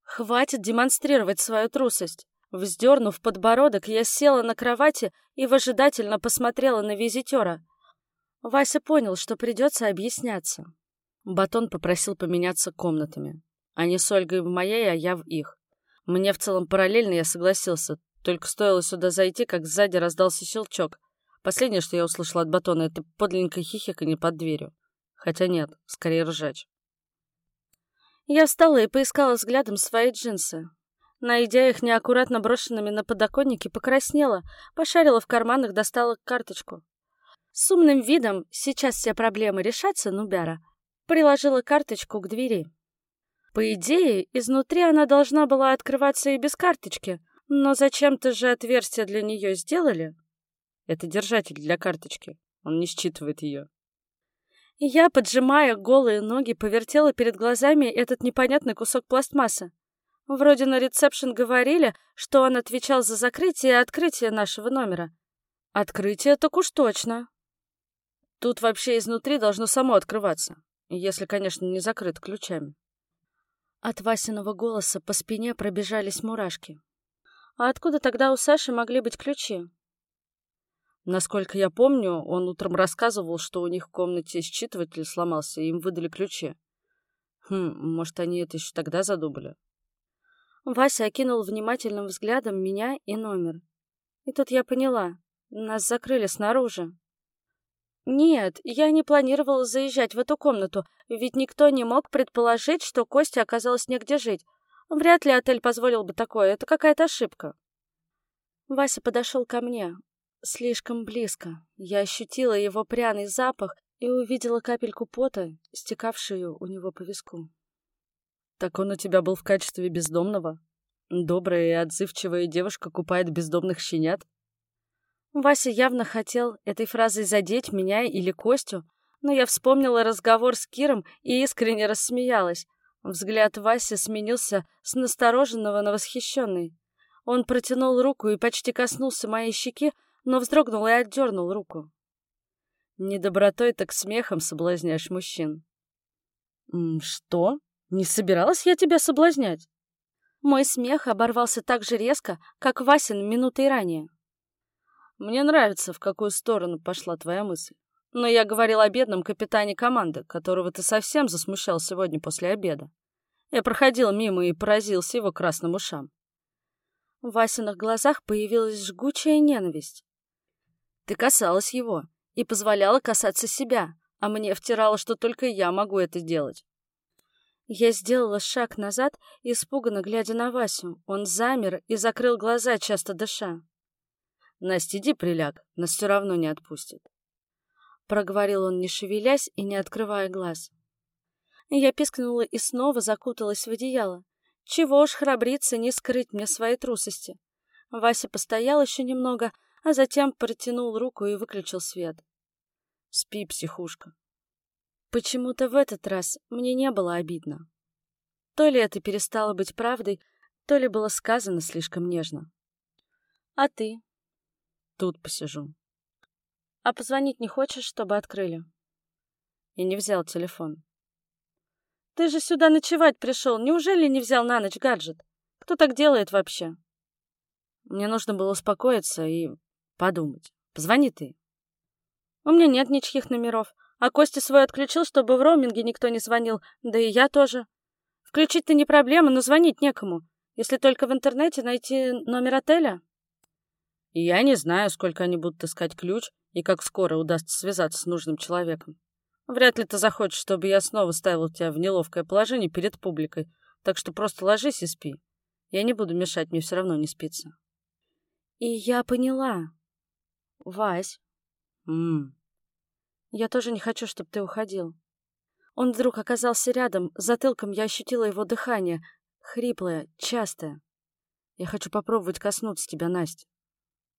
Хватит демонстрировать свою трусость. Вздернув подбородок, я села на кровати и выжидательно посмотрела на визитера. Вася понял, что придется объясняться. Батон попросил поменяться комнатами. Они с Ольгой в моей, а я в их. Мне в целом параллельно я согласился, только стоило сюда зайти, как сзади раздался щелчок. Последнее, что я услышала от Батона, это подлинное хихиканье под дверью. Хотя нет, скорее ржач. Я встала и поискала взглядом свои джинсы. Найдя их неаккуратно брошенными на подоконнике, покраснела, пошарила в карманах, достала карточку. С умным видом «сейчас все проблемы решатся, Нубяра» приложила карточку к двери. По идее, изнутри она должна была открываться и без карточки — но зачем-то же отверстие для нее сделали. Это держатель для карточки. Он не считывает ее. Я, поджимая голые ноги, повертела перед глазами этот непонятный кусок пластмассы. Вроде на ресепшн говорили, что он отвечал за закрытие и открытие нашего номера. Открытие так уж точно. Тут вообще изнутри должно само открываться, если, конечно, не закрыт ключами. От Васиного голоса по спине пробежались мурашки. А откуда тогда у Саши могли быть ключи? Насколько я помню, он утром рассказывал, что у них в комнате считыватель сломался, и им выдали ключи. Хм, может, они это еще тогда задумали? Вася окинул внимательным взглядом меня и номер. И тут я поняла, нас закрыли снаружи. Нет, я не планировала заезжать в эту комнату, ведь никто не мог предположить, что Костя оказалась негде жить. Вряд ли отель позволил бы такое, это какая-то ошибка. Вася подошел ко мне. Слишком близко. Я ощутила его пряный запах и увидела капельку пота, стекавшую у него по виску. «Так он у тебя был в качестве бездомного? Добрая и отзывчивая девушка купает бездомных щенят?» Вася явно хотел этой фразой задеть меня или Костю, но я вспомнила разговор с Киром и искренне рассмеялась. Взгляд Васи сменился с настороженного на восхищенный. Он протянул руку и почти коснулся моей щеки, но вздрогнул и отдернул руку. Не добротой, так смехом соблазняешь мужчин. «Что? Не собиралась я тебя соблазнять?» Мой смех оборвался так же резко, как Васин минутой ранее.
Мне нравится, в какую сторону пошла твоя мысль. Но я говорил о бедном капитане команды, которого ты совсем засмущал сегодня после обеда. Я проходил мимо и поразился его красным ушам.
В Васиных глазах появилась жгучая ненависть. Ты касалась его и позволяла касаться себя, а мне втирала, что только я могу это делать. Я сделала шаг назад, испуганно глядя на Васю. Он замер и закрыл глаза, часто дыша.
«Настя, иди приляг, нас все равно не отпустит».
Проговорил он, не шевелясь и не открывая глаз. Я пискнула и снова закуталась в одеяло. Чего уж храбриться, не скрыть мне своей трусости. Вася постоял еще немного, а затем протянул руку и выключил свет.
«Спи, психушка»,
Почему-то в этот раз мне не было обидно. То ли это перестало быть правдой, то ли было сказано слишком нежно. А ты?
Тут посижу.
А позвонить не хочешь, чтобы открыли?
И не взял телефон.
Ты же сюда ночевать пришел. Неужели не взял на ночь гаджет? Кто так делает вообще?
Мне нужно было успокоиться и подумать. Позвони ты.
У меня нет ничьих номеров. А Костя свой отключил, чтобы в роуминге никто не звонил, да и я тоже. Включить-то не проблема, но звонить некому, если только в интернете найти номер отеля.
Я не знаю, сколько они будут искать ключ и как скоро удастся связаться с нужным человеком. Вряд ли ты захочешь, чтобы я снова ставил тебя в неловкое положение перед публикой, так что просто ложись и спи. Я не буду мешать, мне все равно не спится.
И я поняла. Вась.
Ммм.
Я тоже не хочу, чтобы ты уходил. Он вдруг оказался рядом, затылком я ощутила его дыхание, хриплое, частое.
Я хочу попробовать коснуться тебя, Настя.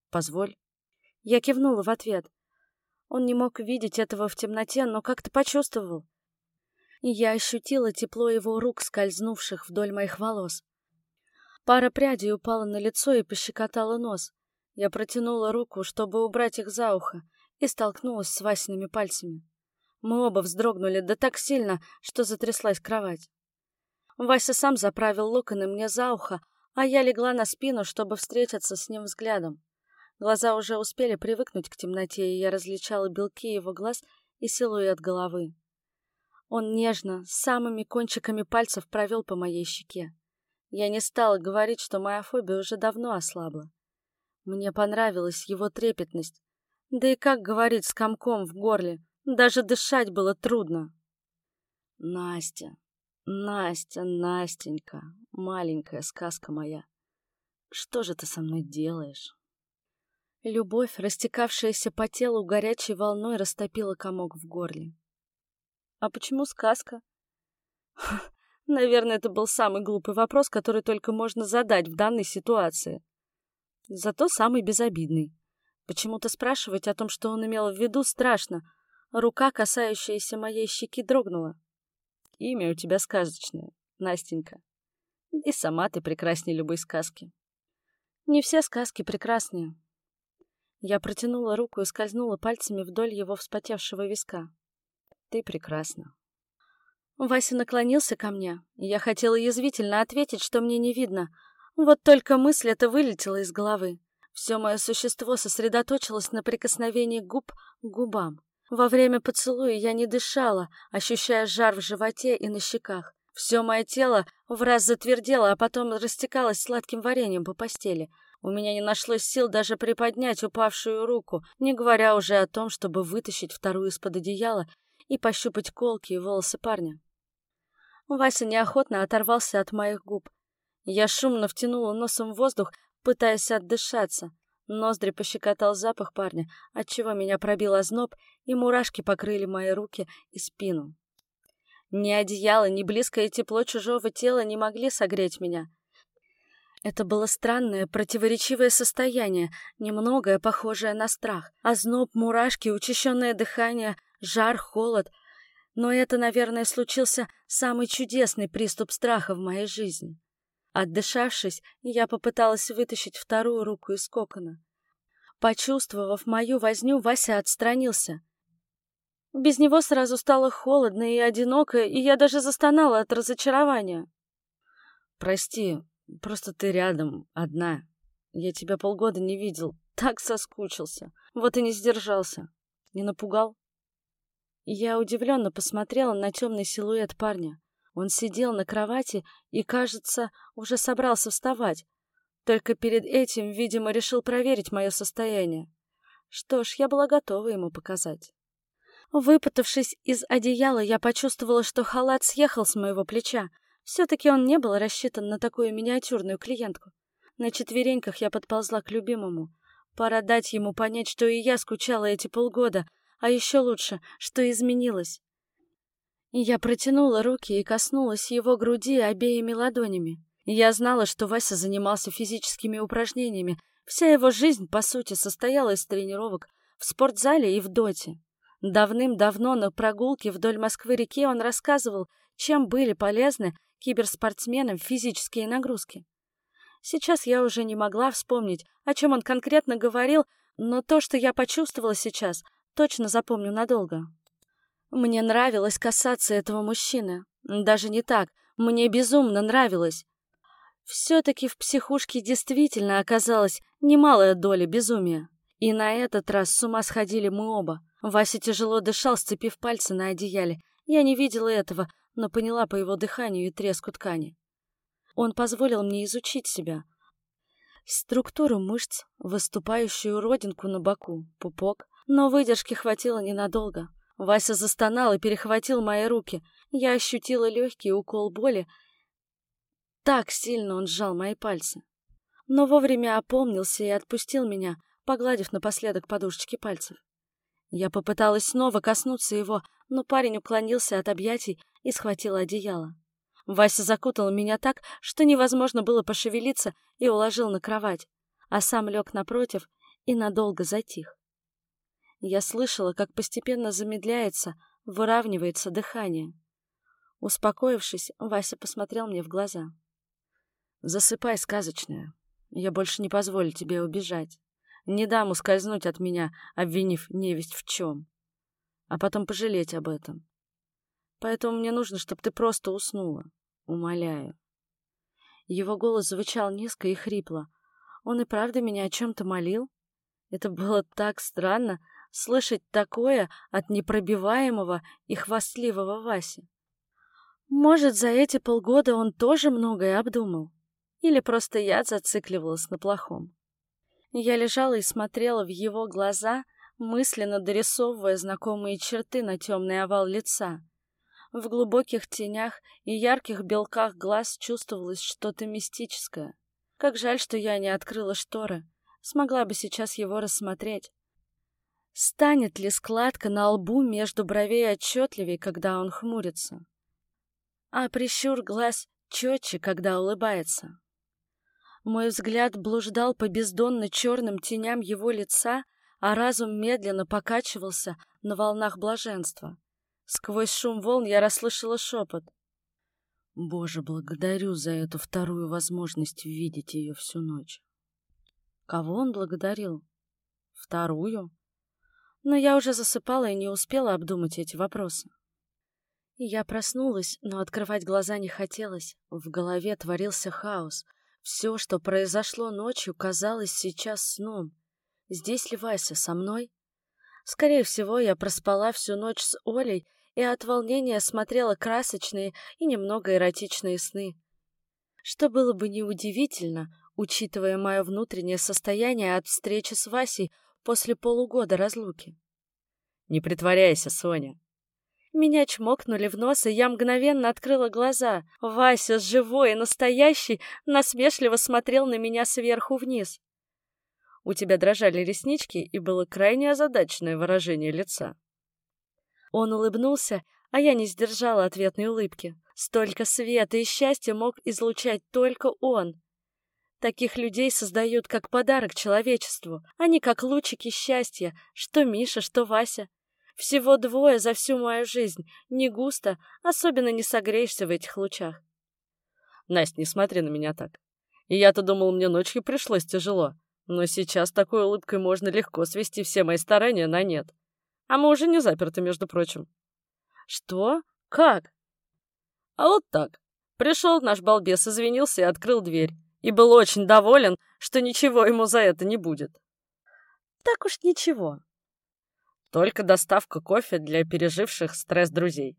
Позволь.
Я кивнула в ответ. Он не мог видеть этого в темноте, но как-то почувствовал. И я ощутила тепло его рук, скользнувших вдоль моих волос. Пара прядей упала на лицо и пощекотала нос. Я протянула руку, чтобы убрать их за ухо, и столкнулась с Васиными пальцами. Мы оба вздрогнули, да так сильно, что затряслась кровать. Вася сам заправил локоны мне за ухо, а я легла на спину, чтобы встретиться с ним взглядом. Глаза уже успели привыкнуть к темноте, и я различала белки его глаз и силуэт головы. Он нежно, самыми кончиками пальцев провел по моей щеке. Я не стала говорить, что моя фобия уже давно ослабла. Мне понравилась его трепетность, да и как говорить с комком в горле? Даже дышать было трудно.
Настя, Настя, Настенька, маленькая сказка моя, что же ты со мной делаешь?
Любовь, растекавшаяся по телу горячей волной, растопила комок в горле. А почему сказка? Наверное, это был самый глупый вопрос, который только можно задать в данной ситуации. Зато самый безобидный. Почему-то спрашивать о том, что он имел в виду, страшно. Рука, касающаяся моей щеки, дрогнула.
Имя у тебя сказочное, Настенька. И сама ты прекраснее любой сказки.
Не все сказки прекрасные. Я протянула руку и скользнула пальцами вдоль его вспотевшего виска.
Ты прекрасна.
Вася наклонился ко мне, и я хотела язвительно ответить, что мне не видно. Вот только мысль эта вылетела из головы. Все мое существо сосредоточилось на прикосновении губ к губам. Во время поцелуя я не дышала, ощущая жар в животе и на щеках. Все мое тело в раз затвердело, а потом растекалось сладким вареньем по постели. У меня не нашлось сил даже приподнять упавшую руку, не говоря уже о том, чтобы вытащить вторую из-под одеяла и пощупать колки и волосы парня. Вася неохотно оторвался от моих губ. Я шумно втянула носом воздух, пытаясь отдышаться. Ноздри пощекотал запах парня, отчего меня пробил озноб, и мурашки покрыли мои руки и спину. Ни одеяло, ни близкое тепло чужого тела не могли согреть меня. Это было странное, противоречивое состояние, немногое похожее на страх. Озноб, мурашки, учащенное дыхание, жар, холод. Но это, наверное, случился самый чудесный приступ страха в моей жизни. Отдышавшись, я попыталась вытащить вторую руку из кокона. Почувствовав мою возню, Вася отстранился. Без него сразу стало холодно и одиноко, и я даже застонала от разочарования.
«Прости, просто ты рядом, одна. Я тебя полгода не видел.
Так соскучился. Вот и не сдержался. Не напугал? Я удивленно посмотрела на темный силуэт парня. Он сидел на кровати и, кажется, уже собрался вставать. Только перед этим, видимо, решил проверить мое состояние. Что ж, я была готова ему показать. Выпутавшись из одеяла, я почувствовала, что халат съехал с моего плеча. Все-таки он не был рассчитан на такую миниатюрную клиентку. На четвереньках я подползла к любимому. Пора дать ему понять, что и я скучала эти полгода, а еще лучше, что изменилась. Я протянула руки и коснулась его груди обеими ладонями. Я знала, что Вася занимался физическими упражнениями. Вся его жизнь, по сути, состояла из тренировок в спортзале и в доте. Давным-давно на прогулке вдоль Москвы-реки он рассказывал, чем были полезны киберспортсменам физические нагрузки. Сейчас я уже не могла вспомнить, о чем он конкретно говорил, но то, что я почувствовала сейчас, точно запомню надолго. Мне нравилось касаться этого мужчины. Даже не так, мне безумно нравилось. Все-таки в психушке действительно оказалась немалая доля безумия. И на этот раз с ума сходили мы оба — Вася тяжело дышал, сцепив пальцы на одеяле. Я не видела этого, но поняла по его дыханию и треску ткани. Он позволил мне изучить себя. Структуру мышц, выступающую родинку на боку, пупок. Но выдержки хватило ненадолго. Вася застонал и перехватил мои руки. Я ощутила легкий укол боли. Так сильно он сжал мои пальцы. Но вовремя опомнился и отпустил меня, погладив напоследок подушечки пальцев. Я попыталась снова коснуться его, но парень уклонился от объятий и схватил одеяло. Вася закутал меня так, что невозможно было пошевелиться, и уложил на кровать, а сам лег напротив и надолго затих. Я слышала, как постепенно замедляется, выравнивается дыхание. Успокоившись, Вася посмотрел мне в глаза. «Засыпай, сказочная. Я больше не позволю тебе убежать. Не дам ускользнуть от меня, обвинив невесть в чем. А потом пожалеть об этом. Поэтому мне нужно, чтобы ты просто уснула. Умоляю. Его голос звучал низко и хрипло. Он и правда меня о чем-то молил? Это было так странно, слышать такое от непробиваемого и хвастливого Васи. Может, за эти полгода он тоже многое обдумал? Или просто я зацикливалась на плохом? Я лежала и смотрела в его глаза, мысленно дорисовывая знакомые черты на темный овал лица. В глубоких тенях и ярких белках глаз чувствовалось что-то мистическое. Как жаль, что я не открыла шторы. Смогла бы сейчас его рассмотреть. Станет ли складка на лбу между бровей отчетливей, когда он хмурится? А прищур глаз четче, когда улыбается? Мой взгляд блуждал по бездонно черным теням его лица, а разум медленно покачивался на волнах блаженства. Сквозь шум волн я расслышала шепот. Боже, благодарю за эту вторую возможность видеть ее всю ночь. Кого он благодарил? Вторую? Но я уже засыпала и не успела обдумать эти вопросы. Я проснулась, но открывать глаза не хотелось. В голове творился хаос — все, что произошло ночью, казалось сейчас сном. Здесь ли Вася со мной? Скорее всего, я проспала всю ночь с Олей и от волнения смотрела красочные и немного эротичные сны. Что было бы неудивительно, учитывая мое внутреннее состояние от встречи с Васей после полугода разлуки. «Не притворяйся, Соня», меня чмокнули в нос, и я мгновенно открыла глаза. Вася, живой и настоящий, насмешливо смотрел на меня сверху вниз. У тебя дрожали реснички, и было крайне озадаченное выражение лица. Он улыбнулся, а я не сдержала ответной улыбки. Столько света и счастья мог излучать только он. Таких людей создают как подарок человечеству, а не как лучики счастья, что Миша, что Вася. Всего двое за всю мою жизнь. Не густо, особенно не согреешься в этих лучах. Настя, не смотри на меня так. Я-то думал, мне ночью пришлось тяжело. Но сейчас такой улыбкой можно легко свести все мои старания на нет. А мы уже не заперты, между прочим. Что? Как? А вот так. Пришел наш балбес, извинился и открыл дверь. И был очень доволен, что ничего ему за это не будет. так уж ничего.
Только доставка кофе для переживших стресс друзей.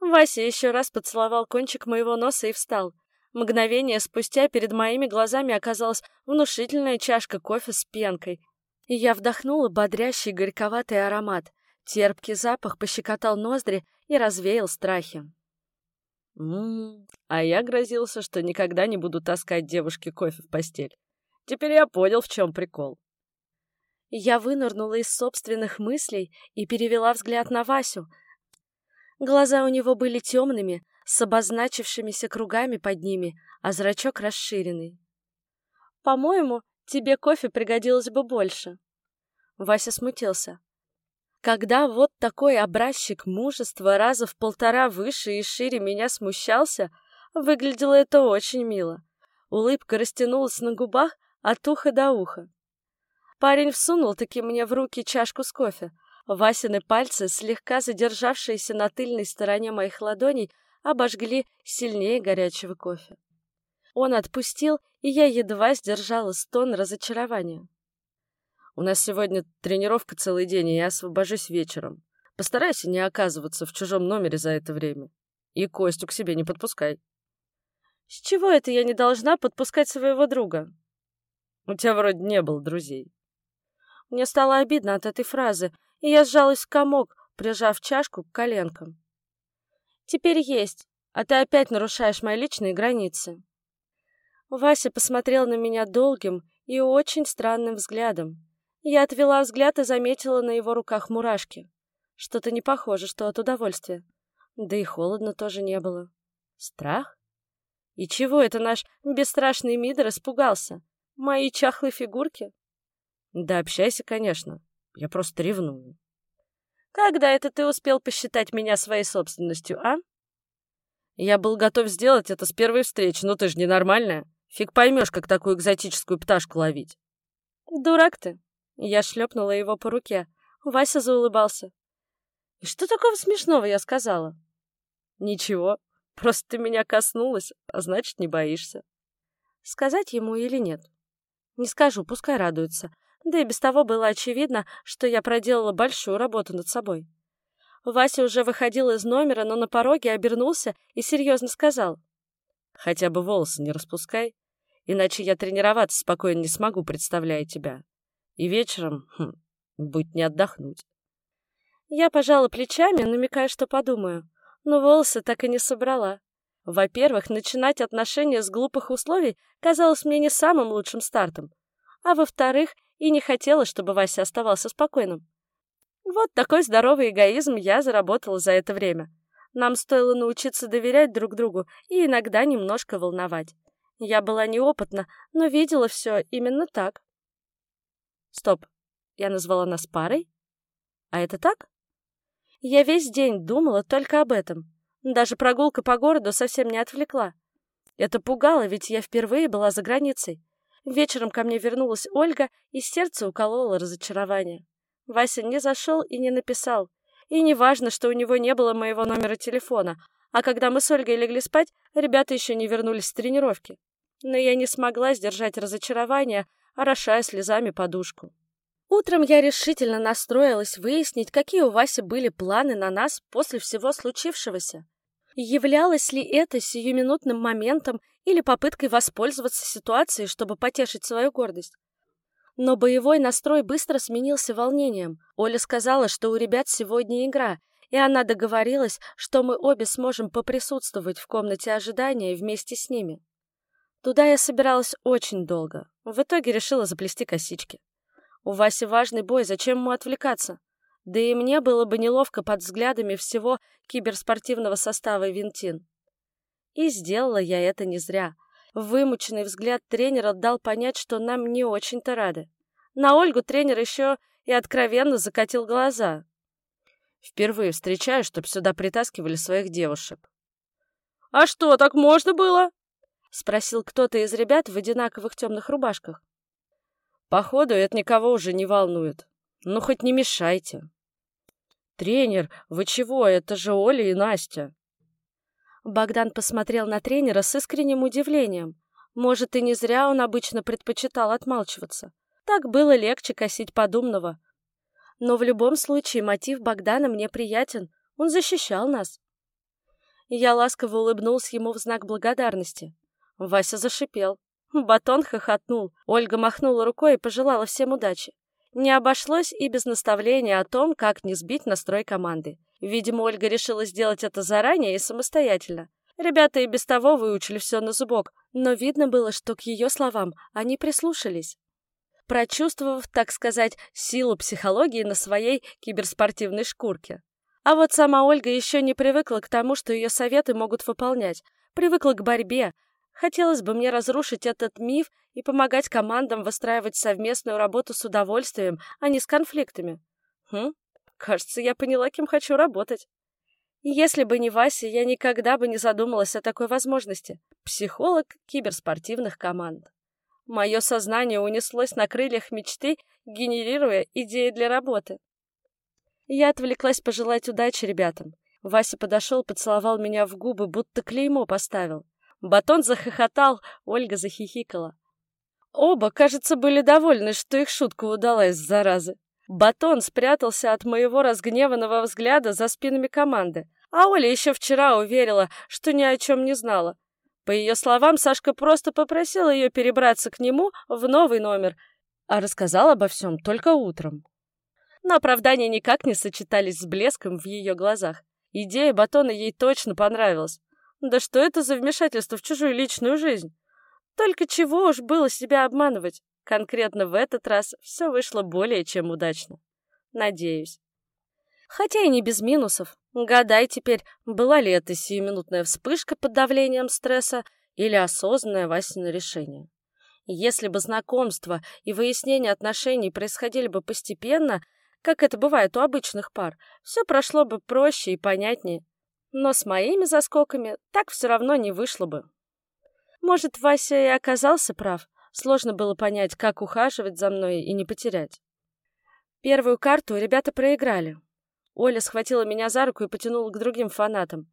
Вася еще раз поцеловал кончик моего носа и встал. Мгновение спустя перед моими глазами оказалась внушительная чашка кофе с пенкой. И я вдохнула бодрящий горьковатый аромат. Терпкий запах пощекотал ноздри и развеял страхи.
Ммм, а я грозился, что никогда не буду таскать девушке кофе в постель. Теперь я понял, в чем прикол.
Я вынырнула из собственных мыслей и перевела взгляд на Васю. Глаза у него были темными, с обозначившимися кругами под ними, а зрачок расширенный. «По-моему, тебе кофе пригодилось бы больше». Вася смутился. Когда вот такой образчик мужества раза в полтора выше и шире меня смущался, выглядело это очень мило. Улыбка растянулась на губах от уха до уха. Парень всунул таки мне в руки чашку с кофе. Васины пальцы, слегка задержавшиеся на тыльной стороне моих ладоней, обожгли сильнее горячего кофе. Он отпустил, и я едва сдержала стон разочарования.
У нас сегодня тренировка целый день, и я освобожусь вечером. Постарайся не оказываться в чужом номере за это время. И Костю к себе не подпускай.
С чего это я не должна подпускать своего друга?
У тебя вроде не было друзей.
Мне стало обидно от этой фразы, и я сжалась в комок, прижав чашку к коленкам. Теперь есть, а ты опять нарушаешь мои личные границы. Вася посмотрел на меня долгим и очень странным взглядом. Я отвела взгляд и заметила на его руках мурашки. Что-то не похоже, что от удовольствия. Да и холодно тоже не было. Страх? И чего это наш бесстрашный Мидер испугался? Мои чахлые фигурки?
Да общайся, конечно. Я просто ревную.
Когда это ты успел посчитать меня своей собственностью, а?
Я был готов сделать это с первой встречи, но ты же ненормальная. Фиг поймешь, как такую экзотическую пташку ловить.
Дурак ты. Я шлепнула его по руке. Вася заулыбался. «И что такого смешного я сказала?»
«Ничего. Просто ты меня коснулась, а значит, не боишься».
Сказать ему или нет? Не скажу, пускай радуется. Да и без того было очевидно, что я проделала большую работу над собой. Вася уже выходил из номера, но на пороге обернулся и серьезно сказал.
«Хотя бы волосы не распускай, иначе я тренироваться спокойно не смогу, представляя тебя. И вечером, хм, будет не отдохнуть.
Я пожала плечами, намекая, что подумаю, но волосы так и не собрала. Во-первых, начинать отношения с глупых условий казалось мне не самым лучшим стартом. А во-вторых, и не хотела, чтобы Вася оставался спокойным. Вот такой здоровый эгоизм я заработала за это время. Нам стоило научиться доверять друг другу и иногда немножко волновать. Я была неопытна, но видела все именно так. Стоп, я назвала нас парой? А это так? Я весь день думала только об этом. Даже прогулка по городу совсем не отвлекла. Это пугало, ведь я впервые была за границей. Вечером ко мне вернулась Ольга, и сердце укололо разочарование. Вася не зашел и не написал. И не важно, что у него не было моего номера телефона, а когда мы с Ольгой легли спать, ребята еще не вернулись с тренировки. Но я не смогла сдержать разочарование, орошая слезами подушку. Утром я решительно настроилась выяснить, какие у Васи были планы на нас после всего случившегося. Являлось ли это сиюминутным моментом или попыткой воспользоваться ситуацией, чтобы потешить свою гордость? Но боевой настрой быстро сменился волнением. Оля сказала, что у ребят сегодня игра, и она договорилась, что мы обе сможем поприсутствовать в комнате ожидания вместе с ними. Туда я собиралась очень долго. В итоге решила заплести косички. У Васи важный бой, зачем ему отвлекаться? Да и мне было бы неловко под взглядами всего киберспортивного состава «Винтин». И сделала я это не зря. Вымученный взгляд тренера дал понять, что нам не очень-то рады. На Ольгу тренер еще и откровенно закатил глаза.
Впервые встречаю, чтоб сюда притаскивали своих девушек.
«А что, так можно было?» — спросил кто-то из ребят в одинаковых темных рубашках.
«Походу, это никого уже не волнует. Ну, хоть не мешайте». «Тренер, вы чего? Это же Оля и Настя».
Богдан посмотрел на тренера с искренним удивлением. Может, и не зря он обычно предпочитал отмалчиваться. Так было легче косить подумного. Но в любом случае мотив Богдана мне приятен. Он защищал нас. Я ласково улыбнулся ему в знак благодарности. Вася зашипел. Батон хохотнул. Ольга махнула рукой и пожелала всем удачи. Не обошлось и без наставления о том, как не сбить настрой команды. Видимо, Ольга решила сделать это заранее и самостоятельно. Ребята и без того выучили все на зубок, но видно было, что к ее словам они прислушались. Прочувствовав, так сказать, силу психологии на своей киберспортивной шкурке. А вот сама Ольга еще не привыкла к тому, что ее советы могут выполнять. Привыкла к борьбе. Хотелось бы мне разрушить этот миф и помогать командам выстраивать совместную работу с удовольствием, а не с конфликтами. Хм, кажется, я поняла, кем хочу работать. Если бы не Вася, я никогда бы не задумалась о такой возможности. Психолог киберспортивных команд. Мое сознание унеслось на крыльях мечты, генерируя идеи для работы. Я отвлеклась пожелать удачи ребятам. Вася подошел, поцеловал меня в губы, будто клеймо поставил. Батон захохотал, Ольга захихикала. Оба, кажется, были довольны, что их шутка удалась, заразы. Батон спрятался от моего разгневанного взгляда за спинами команды, а Оля еще вчера уверила, что ни о чем не знала. По ее словам, Сашка просто попросила ее перебраться к нему в новый номер, а рассказал обо всем только утром но оправдания никак не сочетались с блеском в ее глазах. Идея батона ей точно понравилась. Да что это за вмешательство в чужую личную жизнь? Только чего уж было себя обманывать. Конкретно в этот раз все вышло более чем удачно. Надеюсь. Хотя и не без минусов. Гадай теперь, была ли это сиюминутная вспышка под давлением стресса или осознанное Васино решение. Если бы знакомство и выяснение отношений происходили бы постепенно, как это бывает у обычных пар, все прошло бы проще и понятнее. Но с моими заскоками так все равно не вышло бы. Может, Вася и оказался прав. Сложно было понять, как ухаживать за мной и не потерять. Первую карту ребята проиграли. Оля схватила меня за руку и потянула к другим фанатам.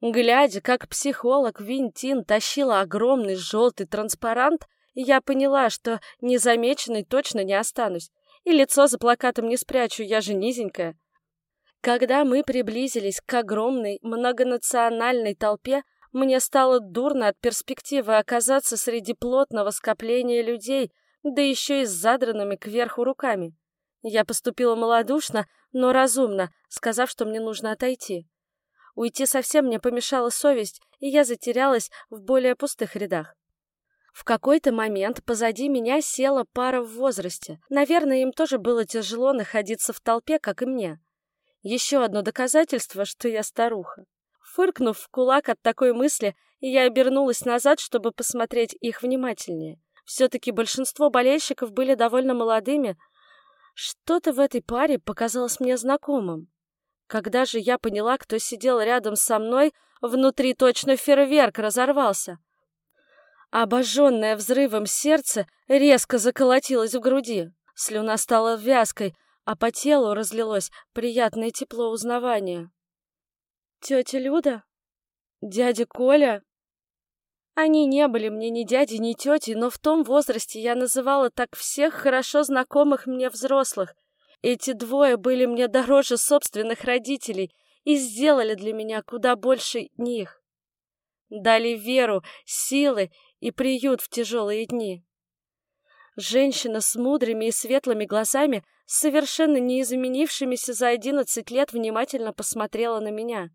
Глядя, как психолог Винтин тащила огромный желтый транспарант, я поняла, что незамеченной точно не останусь. И лицо за плакатом не спрячу, я же низенькая. Когда мы приблизились к огромной многонациональной толпе, мне стало дурно от перспективы оказаться среди плотного скопления людей, да еще и с задранными кверху руками. Я поступила малодушно, но разумно, сказав, что мне нужно отойти. Уйти совсем мне помешала совесть, и я затерялась в более пустых рядах. В какой-то момент позади меня села пара в возрасте. Наверное, им тоже было тяжело находиться в толпе, как и мне. Еще одно доказательство, что я старуха. Фыркнув в кулак от такой мысли, я обернулась назад, чтобы посмотреть их внимательнее. Все-таки большинство болельщиков были довольно молодыми. Что-то в этой паре показалось мне знакомым. Когда же я поняла, кто сидел рядом со мной, внутри точно фейерверк разорвался. Обожженное взрывом сердце резко заколотилось в груди. Слюна стала вязкой, а по телу разлилось приятное тепло узнавания. «Тетя Люда? Дядя Коля?» Они не были мне ни дяди, ни тети, но в том возрасте я называла так всех хорошо знакомых мне взрослых. Эти двое были мне дороже собственных родителей и сделали для меня куда больше них. Дали веру, силы и приют в тяжелые дни. Женщина с мудрыми и светлыми глазами, совершенно не изменившимися за одиннадцать лет, внимательно посмотрела на меня.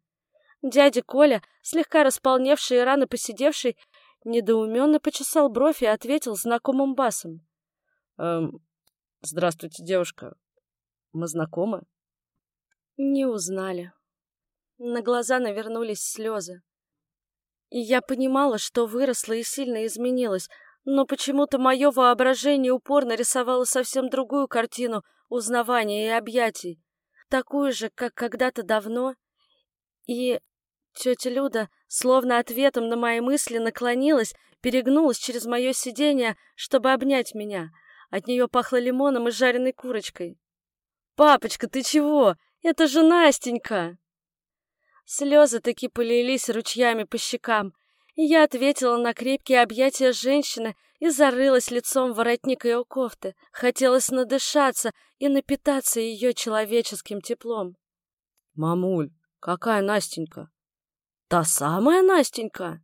Дядя Коля, слегка располневший и рано посидевший, недоуменно почесал бровь и ответил знакомым басом. «Эм, здравствуйте, девушка. Мы знакомы?» Не узнали. На глаза навернулись слезы. И я понимала, что выросла и сильно изменилась, но почему-то мое воображение упорно рисовало совсем другую картину узнавания и объятий, такую же, как когда-то давно. И тетя Люда, словно ответом на мои мысли, наклонилась, перегнулась через мое сиденье, чтобы обнять меня. От нее пахло лимоном и жареной курочкой. «Папочка, ты чего? Это же Настенька!» Слезы таки полились ручьями по щекам. Я ответила на крепкие объятия женщины и зарылась лицом в воротник ее кофты. Хотелось надышаться и напитаться ее человеческим теплом.
«Мамуль, какая Настенька?» «Та самая Настенька?»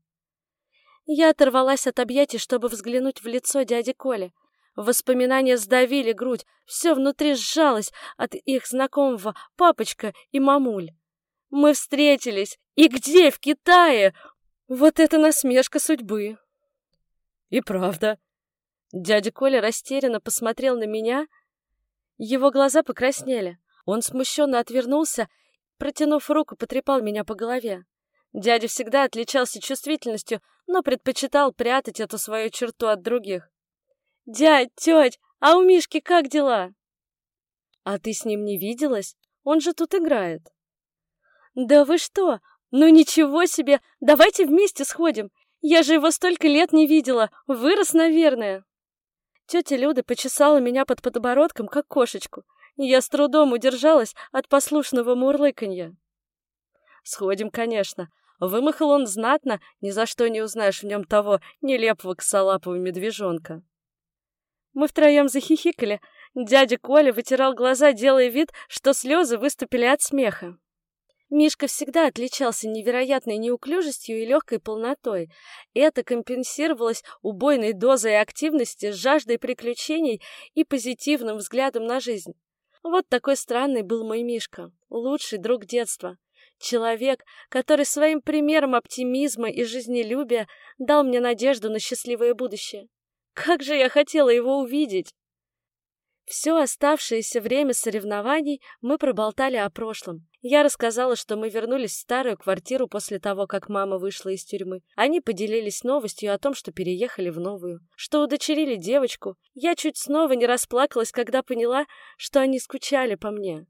Я оторвалась от объятий, чтобы взглянуть в лицо дяди Коли. Воспоминания сдавили грудь, все внутри сжалось от их знакомого папочка и мамуль. Мы встретились. И где? В Китае. Вот это насмешка судьбы.
И правда.
Дядя Коля растерянно посмотрел на меня. Его глаза покраснели. Он смущенно отвернулся, протянув руку, потрепал меня по голове. Дядя всегда отличался чувствительностью, но предпочитал прятать эту свою черту от других. «Дядь, теть, а у Мишки как дела?» «А ты с ним не виделась? Он же тут играет». «Да вы что? Ну ничего себе! Давайте вместе сходим! Я же его столько лет не видела! Вырос, наверное!» Тетя Люда почесала меня под подбородком, как кошечку. Я с трудом удержалась от послушного мурлыканья. «Сходим, конечно. Вымахал он знатно, ни за что не узнаешь в нем того нелепого косолапого медвежонка». Мы втроем захихикали. Дядя Коля вытирал глаза, делая вид, что слезы выступили от смеха. Мишка всегда отличался невероятной неуклюжестью и легкой полнотой. Это компенсировалось убойной дозой активности, жаждой приключений и позитивным взглядом на жизнь. Вот такой странный был мой Мишка, лучший друг детства. Человек, который своим примером оптимизма и жизнелюбия дал мне надежду на счастливое будущее. Как же я хотела его увидеть! Все оставшееся время соревнований мы проболтали о прошлом. Я рассказала, что мы вернулись в старую квартиру после того, как мама вышла из тюрьмы. Они поделились новостью о том, что переехали в новую, что удочерили девочку. Я чуть снова не расплакалась, когда поняла, что они скучали по мне.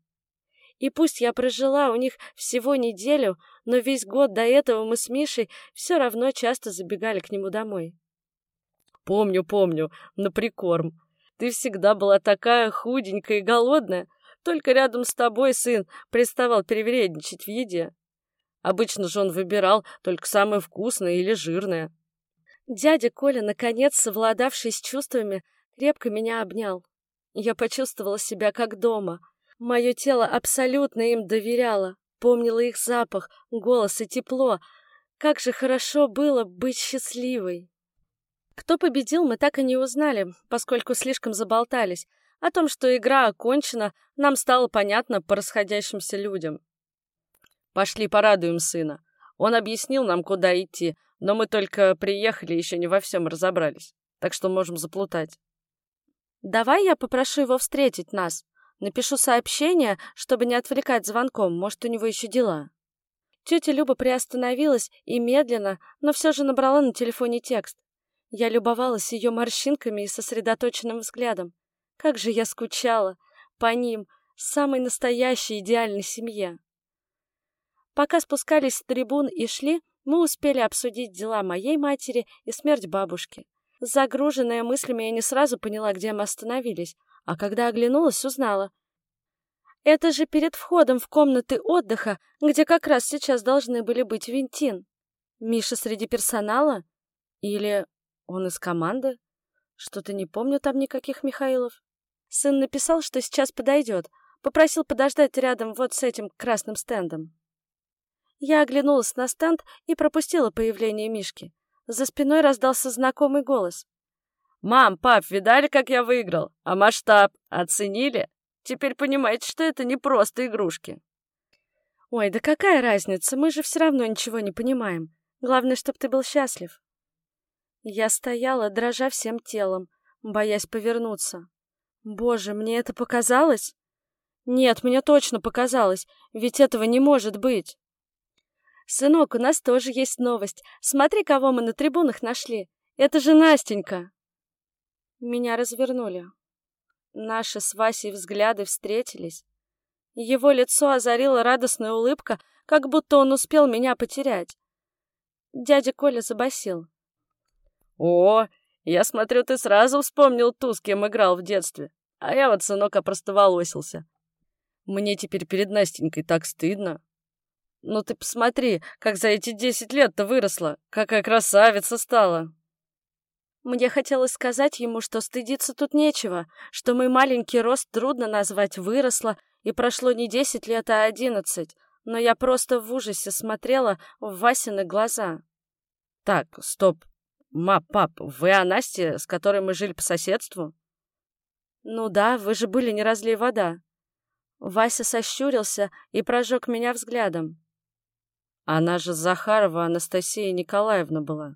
И пусть я прожила у них всего неделю, но весь год до этого мы с Мишей все равно часто забегали к нему домой.
Помню, помню, на прикорм. Ты всегда была такая худенькая и голодная. Только рядом с тобой сын приставал перевередничать в еде. Обычно же он выбирал только самое вкусное или жирное.
Дядя Коля, наконец, совладавший чувствами, крепко меня обнял. Я почувствовала себя как дома. Мое тело абсолютно им доверяло, помнила их запах, голос и тепло. Как же хорошо было быть счастливой. Кто победил, мы так и не узнали, поскольку слишком заболтались. О том, что игра окончена, нам стало понятно по расходящимся людям.
Пошли порадуем сына. Он объяснил нам, куда идти, но мы только приехали еще не во всем разобрались, так что можем заплутать.
Давай я попрошу его встретить нас. Напишу сообщение, чтобы не отвлекать звонком, может, у него еще дела. Тетя Люба приостановилась и медленно, но все же набрала на телефоне текст. Я любовалась ее морщинками и сосредоточенным взглядом. Как же я скучала по ним, самой настоящей идеальной семье. Пока спускались с трибун и шли, мы успели обсудить дела моей матери и смерть бабушки. Загруженная мыслями, я не сразу поняла, где мы остановились, а когда оглянулась, узнала. Это же перед входом в комнаты отдыха, где как раз сейчас должны были быть Винтин. Миша среди персонала? Или он из команды? Что-то не помню там никаких Михаилов. Сын написал, что сейчас подойдет. Попросил подождать рядом вот с этим красным стендом. Я оглянулась на стенд и пропустила появление Мишки. За спиной раздался знакомый голос.
«Мам, пап, видали, как я выиграл? А масштаб оценили? Теперь понимаете, что это не просто игрушки».
«Ой, да какая разница? Мы же все равно ничего не понимаем. Главное, чтобы ты был счастлив». Я стояла, дрожа всем телом, боясь повернуться. Боже, мне это показалось? Нет, мне точно показалось, ведь этого не может быть. Сынок, у нас тоже есть новость. Смотри, кого мы на трибунах нашли. Это же Настенька. Меня развернули. Наши с Васей взгляды встретились. Его лицо озарила радостная улыбка, как будто он успел меня потерять. Дядя Коля забасил.
«О, я смотрю, ты сразу вспомнил ту, с кем играл в детстве. А я вот, сынок, опростоволосился. Мне теперь перед Настенькой так стыдно». ну ты посмотри, как за эти десять лет-то выросла, какая красавица стала.
Мне хотелось сказать ему, что стыдиться тут нечего, что мой маленький рост трудно назвать выросла, и прошло не десять лет, а одиннадцать, но я просто в ужасе смотрела в Васины глаза.
Так, стоп. Ма, пап, вы о Насте, с которой мы жили по соседству?
Ну да, вы же были не разлей вода. Вася сощурился и прожег меня взглядом.
Она же Захарова Анастасия Николаевна была.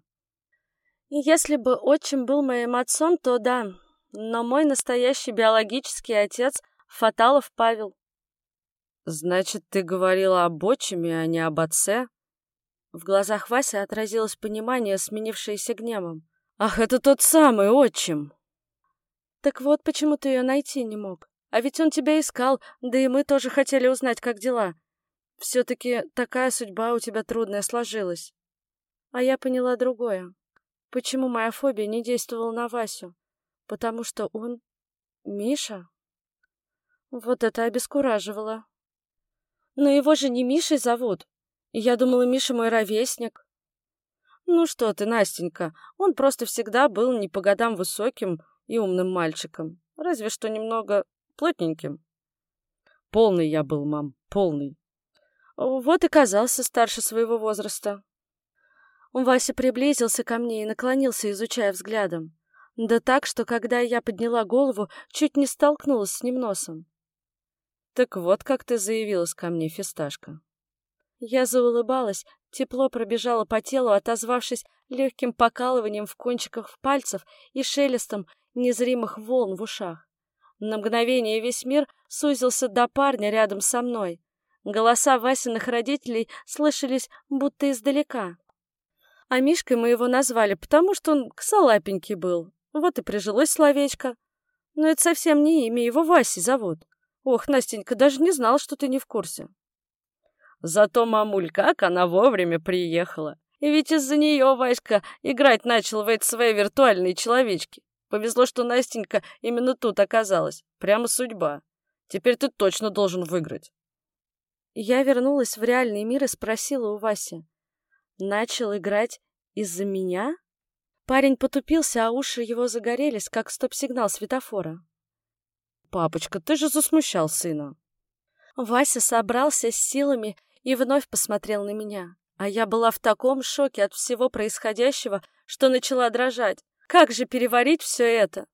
Если бы отчим был моим отцом, то да, но мой настоящий биологический отец — Фаталов Павел.
Значит, ты говорила об отчиме, а не об отце?
В глазах Васи отразилось понимание, сменившееся гневом.
Ах, это тот самый отчим!
Так вот, почему ты ее найти не мог. А ведь он тебя искал, да и мы тоже хотели узнать, как дела. Все-таки такая судьба у тебя трудная сложилась. А я поняла другое. Почему моя фобия не действовала на Васю? Потому что он... Миша? Вот это обескураживало. Но его же не Мишей зовут. Я думала, Миша мой ровесник. Ну что ты, Настенька, он просто всегда был не по годам высоким и умным мальчиком. Разве что немного плотненьким.
Полный я был, мам, полный.
Вот и казался старше своего возраста. Вася приблизился ко мне и наклонился, изучая взглядом. Да так, что когда я подняла голову, чуть не столкнулась с ним носом.
«Так вот, как ты заявилась ко мне, фисташка».
Я заулыбалась, тепло пробежало по телу, отозвавшись легким покалыванием в кончиках пальцев и шелестом незримых волн в ушах. На мгновение весь мир сузился до парня рядом со мной. Голоса Васиных родителей слышались будто издалека. А Мишкой мы его назвали, потому что он ксалапенький был. Вот и прижилось словечко. Но это совсем не имя, его Васей зовут. Ох, Настенька, даже не знала, что ты не в курсе.
Зато, мамуль, как она вовремя приехала. И ведь из-за нее Васька играть начал в эти свои виртуальные человечки. Повезло, что Настенька именно тут оказалась. Прямо судьба. Теперь ты точно должен выиграть.
Я вернулась в реальный мир и спросила у Васи. Начал играть из-за меня? Парень потупился, а уши его загорелись, как стоп-сигнал светофора.
«Папочка, ты же засмущал сына!»
Вася собрался с силами и вновь посмотрел на меня. А я была в таком шоке от всего происходящего, что начала дрожать. Как же переварить все это?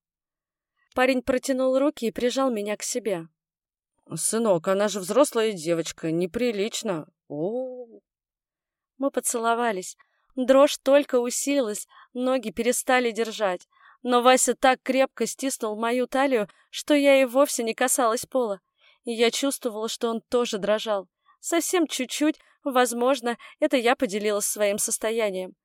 Парень протянул руки и прижал меня к себе.
«Сынок, она же взрослая девочка, неприлично. О.
Мы поцеловались. Дрожь только усилилась, ноги перестали держать. Но Вася так крепко стиснул мою талию, что я и вовсе не касалась пола. И я чувствовала, что он тоже дрожал. Совсем чуть-чуть, возможно, это я поделилась своим состоянием.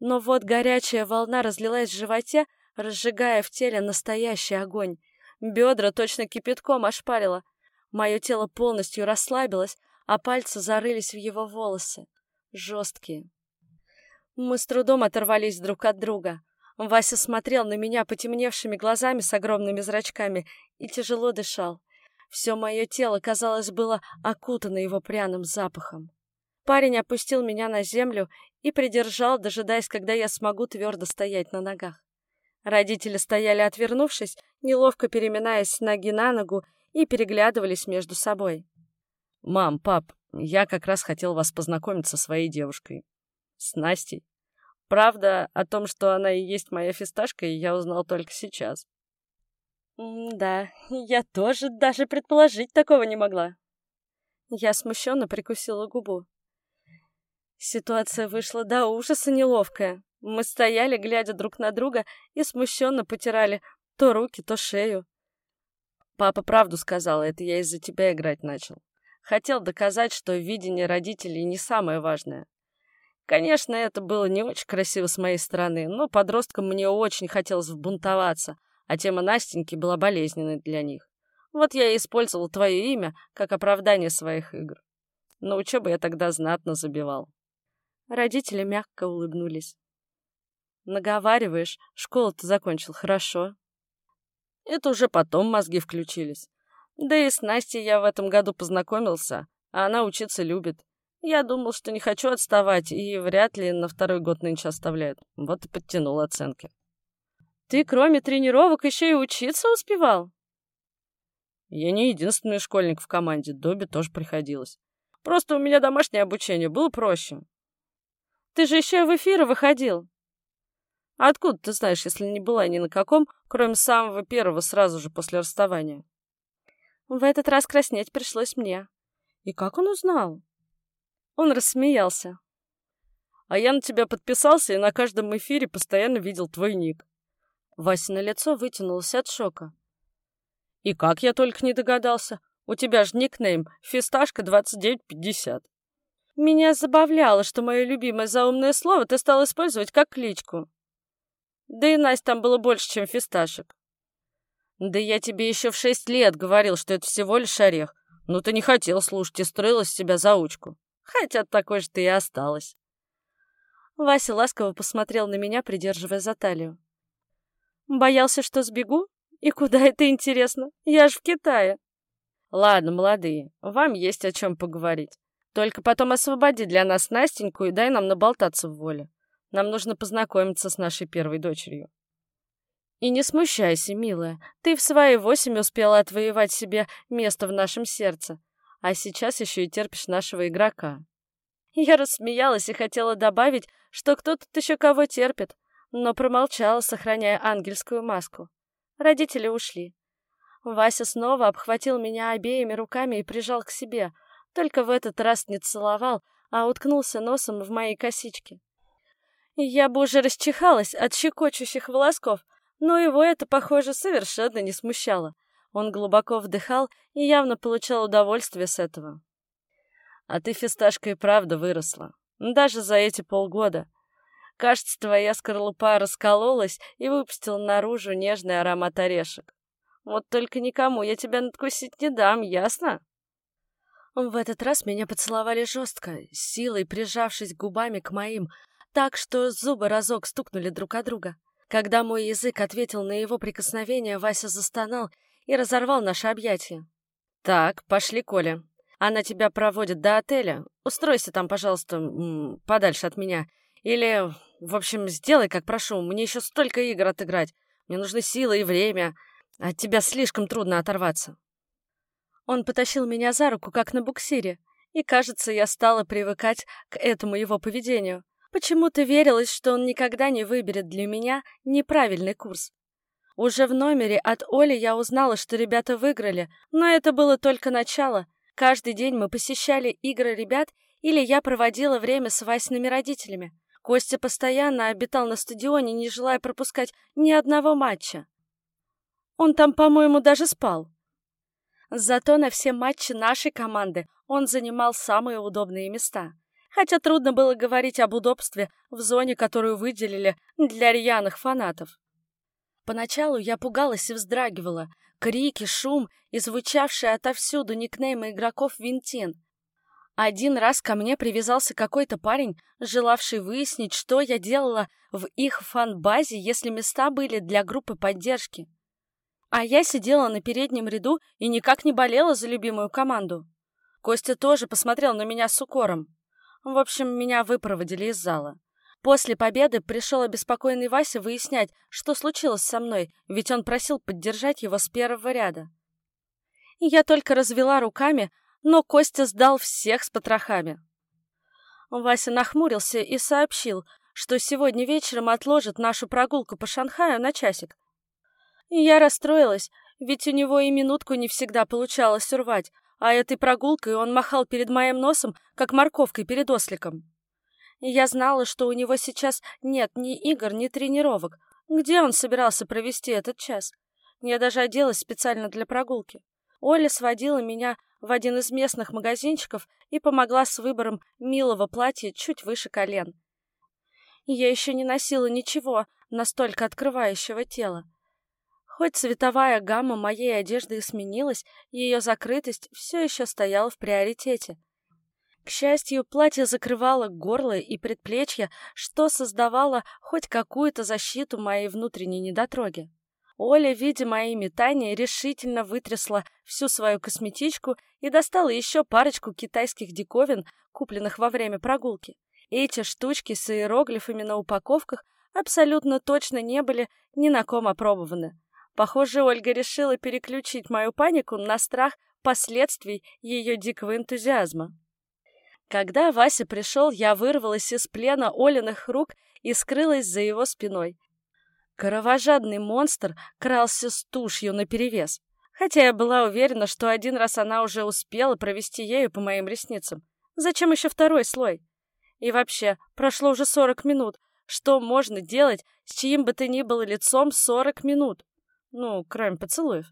Но вот горячая волна разлилась в животе, разжигая в теле настоящий огонь. Бедра точно кипятком ошпарило. Мое тело полностью расслабилось, а пальцы зарылись в его волосы жесткие. Мы с трудом оторвались друг от друга. Вася смотрел на меня потемневшими глазами с огромными зрачками и тяжело дышал. Все мое тело, казалось, было окутано его пряным запахом. Парень опустил меня на землю и придержал, дожидаясь, когда я смогу твердо стоять на ногах. Родители стояли отвернувшись, неловко переминаясь с ноги на ногу и переглядывались между собой.
«Мам, пап, я как раз хотел вас познакомить со своей девушкой. С Настей. Правда, о том, что она и есть моя фисташка, я узнал только сейчас.
Да, я тоже даже предположить такого не могла. Я смущенно прикусила губу. Ситуация вышла до ужаса неловкая. Мы стояли, глядя друг на друга, и смущенно потирали то руки, то шею.
Папа правду сказал, это я из-за тебя играть начал. Хотел доказать, что видение родителей не самое важное. Конечно, это было не очень красиво с моей стороны, но подросткам мне очень хотелось вбунтоваться, а тема Настеньки была болезненной для них. Вот я и использовал твое имя как оправдание своих игр. На учебу я тогда знатно забивал.
Родители мягко улыбнулись. Наговариваешь, школу ты закончил хорошо.
Это уже потом мозги включились. Да и с Настей я в этом году познакомился, а она учиться любит. Я думал, что не хочу отставать, и вряд ли на второй год нынче оставляют. Вот и подтянул оценки. Ты, кроме тренировок, еще и учиться успевал? Я не единственный школьник в команде, Добби тоже приходилось. Просто у меня домашнее обучение, было проще. Ты же еще и в эфиры выходил. Откуда ты знаешь, если не была ни на каком, кроме самого первого сразу же после расставания? В этот раз краснеть пришлось мне. И как он узнал? Он рассмеялся. А я на тебя подписался и на каждом эфире постоянно видел твой ник. Вася на лицо вытянулся от шока. И как я только не догадался. У тебя же никнейм «Фисташка 2950». Меня забавляло, что мое любимое заумное слово ты стал использовать как кличку. Да и Настя там было больше, чем фисташек. Да я тебе еще в шесть лет говорил, что это всего лишь орех. Но ты не хотел слушать и строил из себя заучку. Хотя такой же ты и осталась. Вася ласково посмотрел на меня, придерживая за талию. Боялся, что сбегу? И куда это интересно? Я ж в Китае. Ладно, молодые, вам есть о чем поговорить. Только потом освободи для нас Настеньку и дай нам наболтаться в воле. Нам нужно познакомиться с нашей первой дочерью. И не смущайся, милая, ты в свои восемь успела отвоевать себе место в нашем сердце а сейчас еще и терпишь нашего игрока. Я рассмеялась и хотела добавить, что кто тут еще кого терпит, но промолчала, сохраняя ангельскую маску. Родители ушли. Вася снова обхватил меня обеими руками и прижал к себе, только в этот раз не целовал, а уткнулся носом в мои косички. Я бы уже расчихалась от щекочущих волосков, но его это, похоже, совершенно не смущало. Он глубоко вдыхал и явно получал удовольствие с этого. А ты, фисташка, и правда выросла. Даже за эти полгода. Кажется, твоя скорлупа раскололась и выпустила наружу нежный аромат орешек. Вот только никому я тебя надкусить не дам, ясно? В этот раз меня поцеловали жестко, силой прижавшись губами к моим, так что зубы разок стукнули друг о друга. Когда мой язык ответил на его прикосновение, Вася застонал и разорвал наше объятие. «Так, пошли, Коля. Она тебя проводит до отеля. Устройся там, пожалуйста, подальше от меня. Или, в общем, сделай, как прошу. Мне еще столько игр отыграть. Мне нужны силы и время. От тебя слишком трудно оторваться». Он потащил меня за руку, как на буксире, и, кажется, я стала привыкать к этому его поведению. Почему-то верилось, что он никогда не выберет для меня неправильный курс. Уже в номере от Оли я узнала, что ребята выиграли, но это было только начало. Каждый день мы посещали игры ребят, или я проводила время с Васиными родителями. Костя постоянно обитал на стадионе, не желая пропускать ни одного матча. Он там, по-моему, даже спал. Зато на все матчи нашей команды он занимал самые удобные места. Хотя трудно было говорить об удобстве в зоне, которую выделили для рьяных фанатов. Поначалу я пугалась и вздрагивала. Крики, шум и звучавшие отовсюду никнеймы игроков Винтин. Один раз ко мне привязался какой-то парень, желавший выяснить, что я делала в их фан-базе, если места были для группы поддержки. А я сидела на переднем ряду и никак не болела за любимую команду. Костя тоже посмотрел на меня с укором. В общем, меня выпроводили из зала. После победы пришел обеспокоенный Вася выяснять, что случилось со мной, ведь он просил поддержать его с первого ряда. Я только развела руками, но Костя сдал всех с потрохами. Вася нахмурился и сообщил, что сегодня вечером отложит нашу прогулку по Шанхаю на часик. я расстроилась, ведь у него и минутку не всегда получалось урвать, а этой прогулкой он махал перед моим носом, как морковкой перед осликом. Я знала, что у него сейчас нет ни игр, ни тренировок. Где он собирался провести этот час? Я даже оделась специально для прогулки. Оля сводила меня в один из местных магазинчиков и помогла с выбором милого платья чуть выше колен. Я еще не носила ничего настолько открывающего тела. Хоть цветовая гамма моей одежды и сменилась, ее закрытость все еще стояла в приоритете — к счастью, платье закрывало горло и предплечья, что создавало хоть какую-то защиту моей внутренней недотроги.
Оля, видя мои метания, решительно вытрясла всю свою косметичку и достала еще парочку китайских диковин, купленных во время прогулки. Эти штучки с иероглифами на упаковках абсолютно точно не были ни на ком опробованы. Похоже, Ольга решила переключить мою панику на страх последствий ее дикого энтузиазма. Когда Вася пришел, я вырвалась из плена Олиных рук и скрылась за его спиной. Кровожадный монстр крался с тушью наперевес, хотя я была уверена, что один раз она уже успела провести ею по моим ресницам. Зачем еще второй слой? И вообще, прошло уже сорок минут. Что можно делать с чьим бы ты ни было лицом сорок минут? Ну, кроме поцелуев.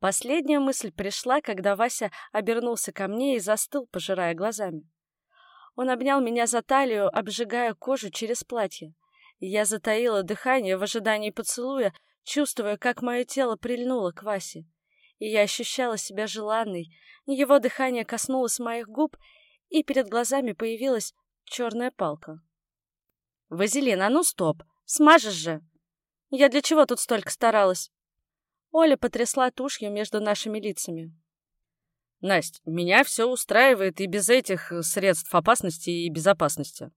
Последняя мысль пришла, когда Вася обернулся ко мне и застыл, пожирая глазами. Он обнял меня за талию, обжигая кожу через платье. Я затаила дыхание в ожидании поцелуя, чувствуя, как мое тело прильнуло к Васе. И я ощущала себя желанной. Его дыхание коснулось моих губ, и перед глазами появилась черная палка. «Вазелин, а ну стоп! Смажешь же!» «Я для чего тут столько старалась?» Оля потрясла тушью между нашими лицами.
Настя, меня все устраивает и без этих э, средств опасности и безопасности.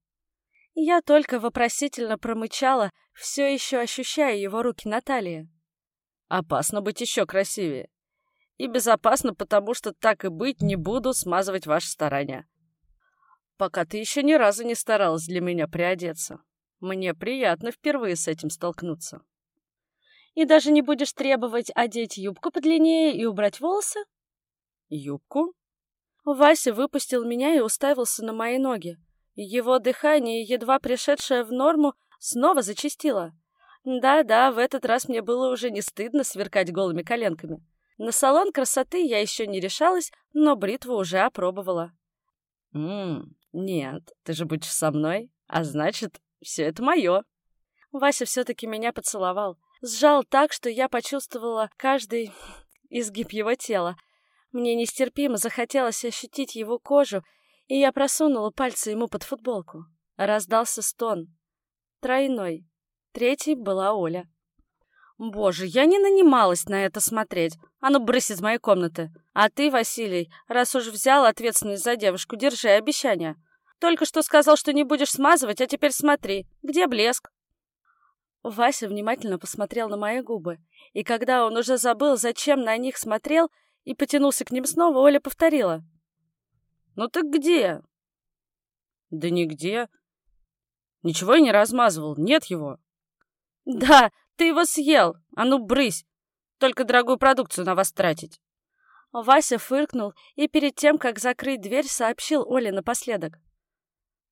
Я только вопросительно промычала, все еще ощущая его руки на талии.
Опасно быть еще красивее. И безопасно, потому что так и быть не буду смазывать ваши старания. Пока ты еще ни разу не старалась для меня приодеться. Мне приятно впервые с этим столкнуться.
И даже не будешь требовать одеть юбку подлиннее и убрать волосы?
Юбку?
Вася выпустил меня и уставился на мои ноги. Его дыхание, едва пришедшее в норму, снова зачастило. Да-да, в этот раз мне было уже не стыдно сверкать голыми коленками. На салон красоты я еще не решалась, но бритву уже опробовала.
«Ммм, нет, ты же будешь со мной, а значит, все это мое».
Вася все-таки меня поцеловал. Сжал так, что я почувствовала каждый изгиб его тела, мне нестерпимо захотелось ощутить его кожу, и я просунула пальцы ему под футболку. Раздался стон. Тройной. Третий была Оля. «Боже, я не нанималась на это смотреть. А ну, брысь из моей комнаты. А ты, Василий, раз уж взял ответственность за девушку, держи обещание. Только что сказал, что не будешь смазывать, а теперь смотри. Где блеск?» Вася внимательно посмотрел на мои губы, и когда он уже забыл, зачем на них смотрел, и потянулся к ним снова, Оля повторила.
«Ну так где?» «Да нигде. Ничего я не размазывал, нет его».
«Да, ты его съел, а ну брысь, только дорогую продукцию на вас тратить». Вася фыркнул и перед тем, как закрыть дверь, сообщил Оле напоследок.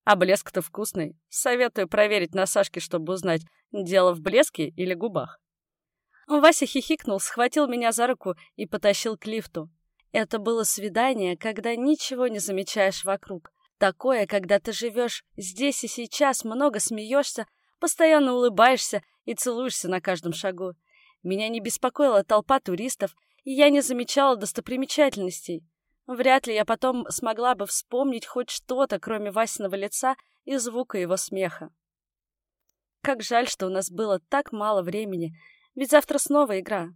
«А блеск-то вкусный. Советую проверить на Сашке, чтобы узнать, дело в блеске или губах».
Вася хихикнул, схватил меня за руку и потащил к лифту. Это было свидание, когда ничего не замечаешь вокруг. Такое, когда ты живешь здесь и сейчас, много смеешься, постоянно улыбаешься и целуешься на каждом шагу. Меня не беспокоила толпа туристов, и я не замечала достопримечательностей. Вряд ли я потом смогла бы вспомнить хоть что-то, кроме Васиного лица и звука его смеха. Как жаль, что у нас было так мало времени — ведь завтра снова игра.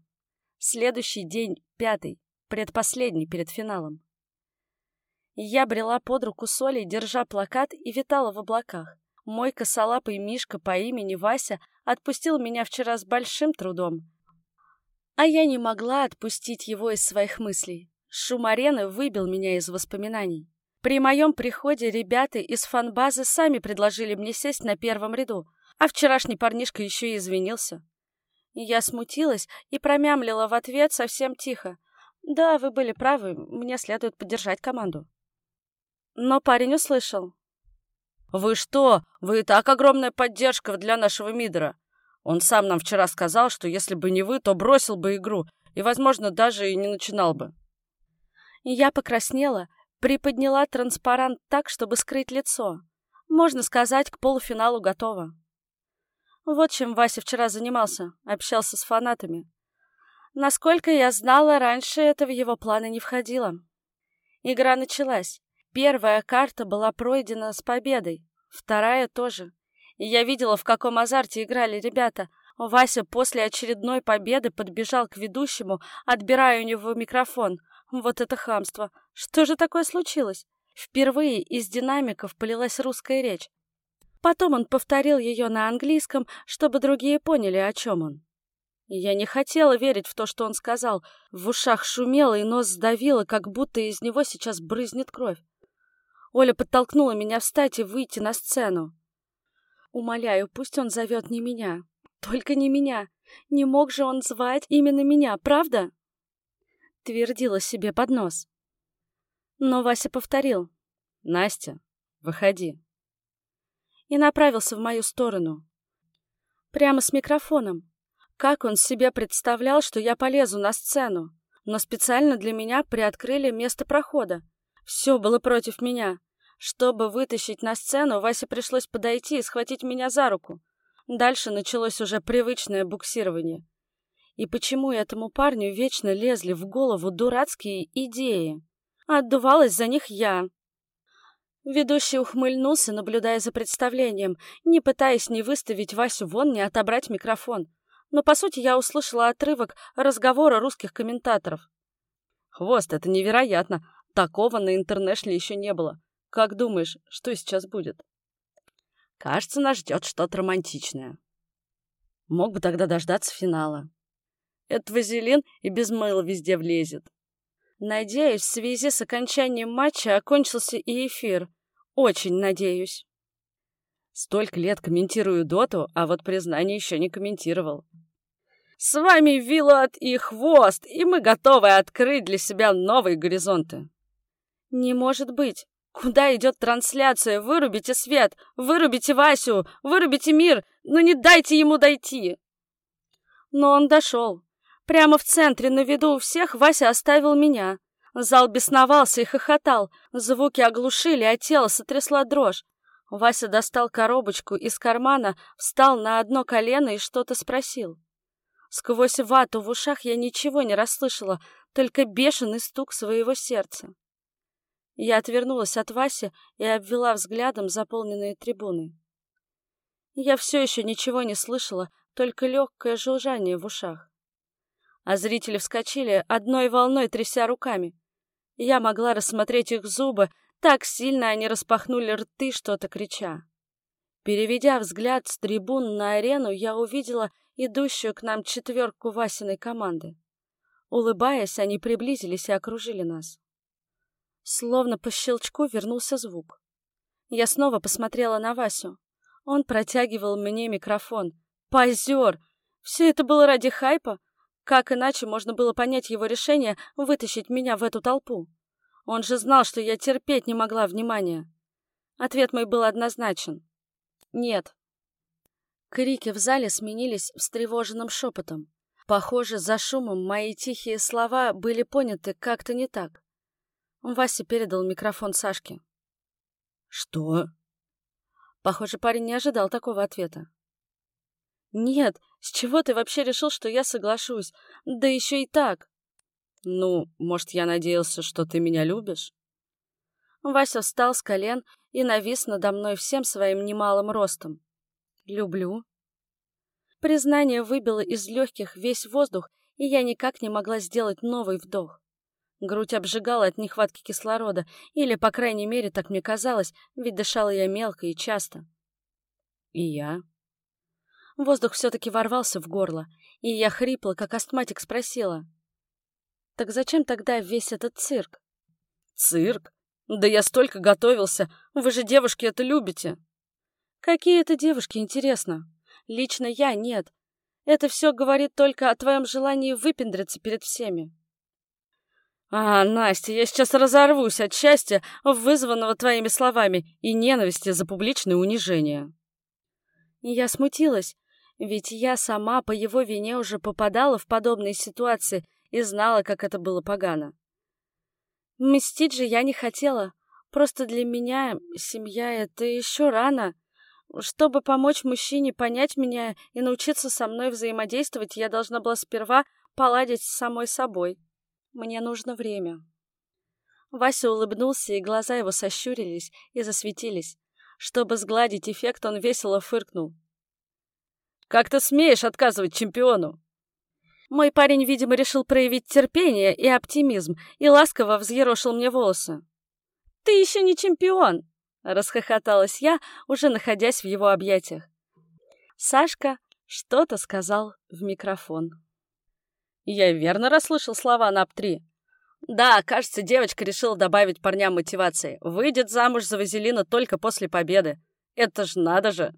Следующий день, пятый, предпоследний перед финалом. Я брела под руку Солей, держа плакат и витала в облаках. Мой косолапый Мишка по имени Вася отпустил меня вчера с большим трудом. А я не могла отпустить его из своих мыслей. Шум арены выбил меня из воспоминаний. При моем приходе ребята из фанбазы сами предложили мне сесть на первом ряду, а вчерашний парнишка еще и извинился. Я смутилась и промямлила в ответ совсем тихо. «Да, вы были правы, мне следует поддержать команду». Но парень услышал.
«Вы что? Вы и так огромная поддержка для нашего Мидера. Он сам нам вчера сказал, что если бы не вы, то бросил бы игру и, возможно, даже и не начинал бы».
Я покраснела, приподняла транспарант так, чтобы скрыть лицо. Можно сказать, к полуфиналу готова. Вот чем Вася вчера занимался, общался с фанатами. Насколько я знала, раньше это в его планы не входило. Игра началась. Первая карта была пройдена с победой, вторая тоже. И я видела, в каком азарте играли ребята. Вася после очередной победы подбежал к ведущему, отбирая у него микрофон. Вот это хамство! Что же такое случилось? Впервые из динамиков полилась русская речь. Потом он повторил ее на английском, чтобы другие поняли, о чем он. Я не хотела верить в то, что он сказал. В ушах шумело и нос сдавило, как будто из него сейчас брызнет кровь. Оля подтолкнула меня встать и выйти на сцену. Умоляю, пусть он зовет не меня. Только не меня. Не мог же он звать именно меня, правда? Твердила себе под нос. Но Вася повторил.
«Настя, выходи».
И направился в мою сторону. Прямо с микрофоном. Как он себе представлял, что я полезу на сцену? Но специально для меня приоткрыли место прохода. Все было против меня. Чтобы вытащить на сцену, Васе пришлось подойти и схватить меня за руку. Дальше началось уже привычное буксирование. И почему этому парню вечно лезли в голову дурацкие идеи? Отдувалась за них я. Ведущий ухмыльнулся, наблюдая за представлением, не пытаясь ни выставить Васю вон, ни отобрать микрофон. Но, по сути, я услышала отрывок разговора русских комментаторов.
«Хвост, это невероятно! Такого на интернешнле еще не было. Как думаешь, что сейчас будет?» «Кажется, нас ждет что-то романтичное. Мог бы тогда дождаться финала. Этот вазелин и без мыла везде влезет.
Надеюсь, в связи с окончанием матча окончился и эфир. Очень надеюсь.
Столько лет комментирую доту, а вот признание еще не комментировал.
С вами Вилот и Хвост, и мы готовы открыть для себя новые горизонты.
Не может быть. Куда идет трансляция? Вырубите свет, вырубите Васю, вырубите мир, но не дайте ему дойти. Но он дошел. Прямо в центре, на виду у всех, Вася оставил меня. Зал бесновался и хохотал. Звуки оглушили, а тело сотрясла дрожь. Вася достал коробочку из кармана, встал на одно колено и что-то спросил. Сквозь вату в ушах я ничего не расслышала, только бешеный стук своего сердца. Я отвернулась от Васи и обвела взглядом заполненные трибуны. Я все еще ничего не слышала, только легкое жужжание в ушах. А зрители вскочили, одной волной тряся руками. Я могла рассмотреть их зубы, так сильно они распахнули рты, что-то крича. Переведя взгляд с трибун на арену, я увидела идущую к нам четверку Васиной команды. Улыбаясь, они приблизились и окружили нас. Словно по щелчку вернулся звук. Я снова посмотрела на Васю. Он протягивал мне микрофон. Позер! Все это было ради хайпа? Как иначе можно было понять его решение вытащить меня в эту толпу? Он же знал, что я терпеть не могла внимания. Ответ мой был однозначен. Нет. Крики в зале сменились встревоженным шепотом. Похоже, за шумом мои тихие слова были поняты как-то не так. Вася передал микрофон Сашке.
«Что?»
Похоже, парень не ожидал такого ответа. «Нет, с чего ты вообще решил, что я соглашусь? Да еще и так!»
«Ну, может, я надеялся, что ты меня любишь?»
Вася встал с колен и навис надо мной всем своим немалым ростом. Люблю. Признание выбило из легких весь воздух, и я никак не могла сделать новый вдох. Грудь обжигала от нехватки кислорода, или, по крайней мере, так мне казалось, ведь дышала я мелко и часто.
И я.
Воздух все-таки ворвался в горло, и я хрипла, как астматик спросила. «Так зачем тогда весь этот цирк?»
«Цирк? Да я столько готовился! Вы же, девушки, это любите!»
Какие это девушки, интересно? Лично я нет. Это все говорит только о твоем желании выпендриться перед всеми.
А, Настя, я сейчас разорвусь от счастья, вызванного твоими словами, и ненависти за публичное унижение.
Я смутилась, ведь я сама по его вине уже попадала в подобные ситуации и знала, как это было погано. Мстить же я не хотела. Просто для меня семья — это еще рано. Чтобы помочь мужчине понять меня и научиться со мной взаимодействовать, я должна была сперва поладить с самой собой. Мне нужно время. Вася улыбнулся, и глаза его сощурились и засветились. Чтобы сгладить эффект, он весело фыркнул.
Как ты смеешь отказывать чемпиону?»
Мой парень, видимо, решил проявить терпение и оптимизм и ласково взъерошил мне волосы. «Ты еще не чемпион!» — расхохоталась я, уже находясь в его объятиях. Сашка что-то сказал в микрофон.
Я верно расслышал слова НАП-3? Да, кажется, девочка решила добавить парням мотивации. Выйдет замуж за Вазелина только после победы. Это ж надо же.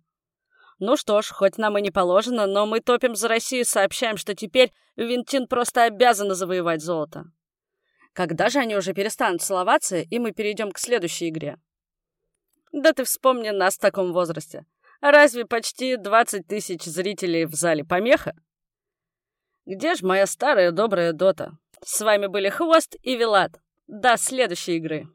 Ну что ж, хоть нам и не положено, но мы топим за Россию и сообщаем, что теперь Винтин просто обязана завоевать золото. Когда же они уже перестанут целоваться, и мы перейдем к следующей игре? Да ты вспомни нас в таком возрасте. Разве почти 20 тысяч зрителей в зале помеха? Где ж моя старая добрая Дота? С вами были Хвост и Вилат. До следующей игры.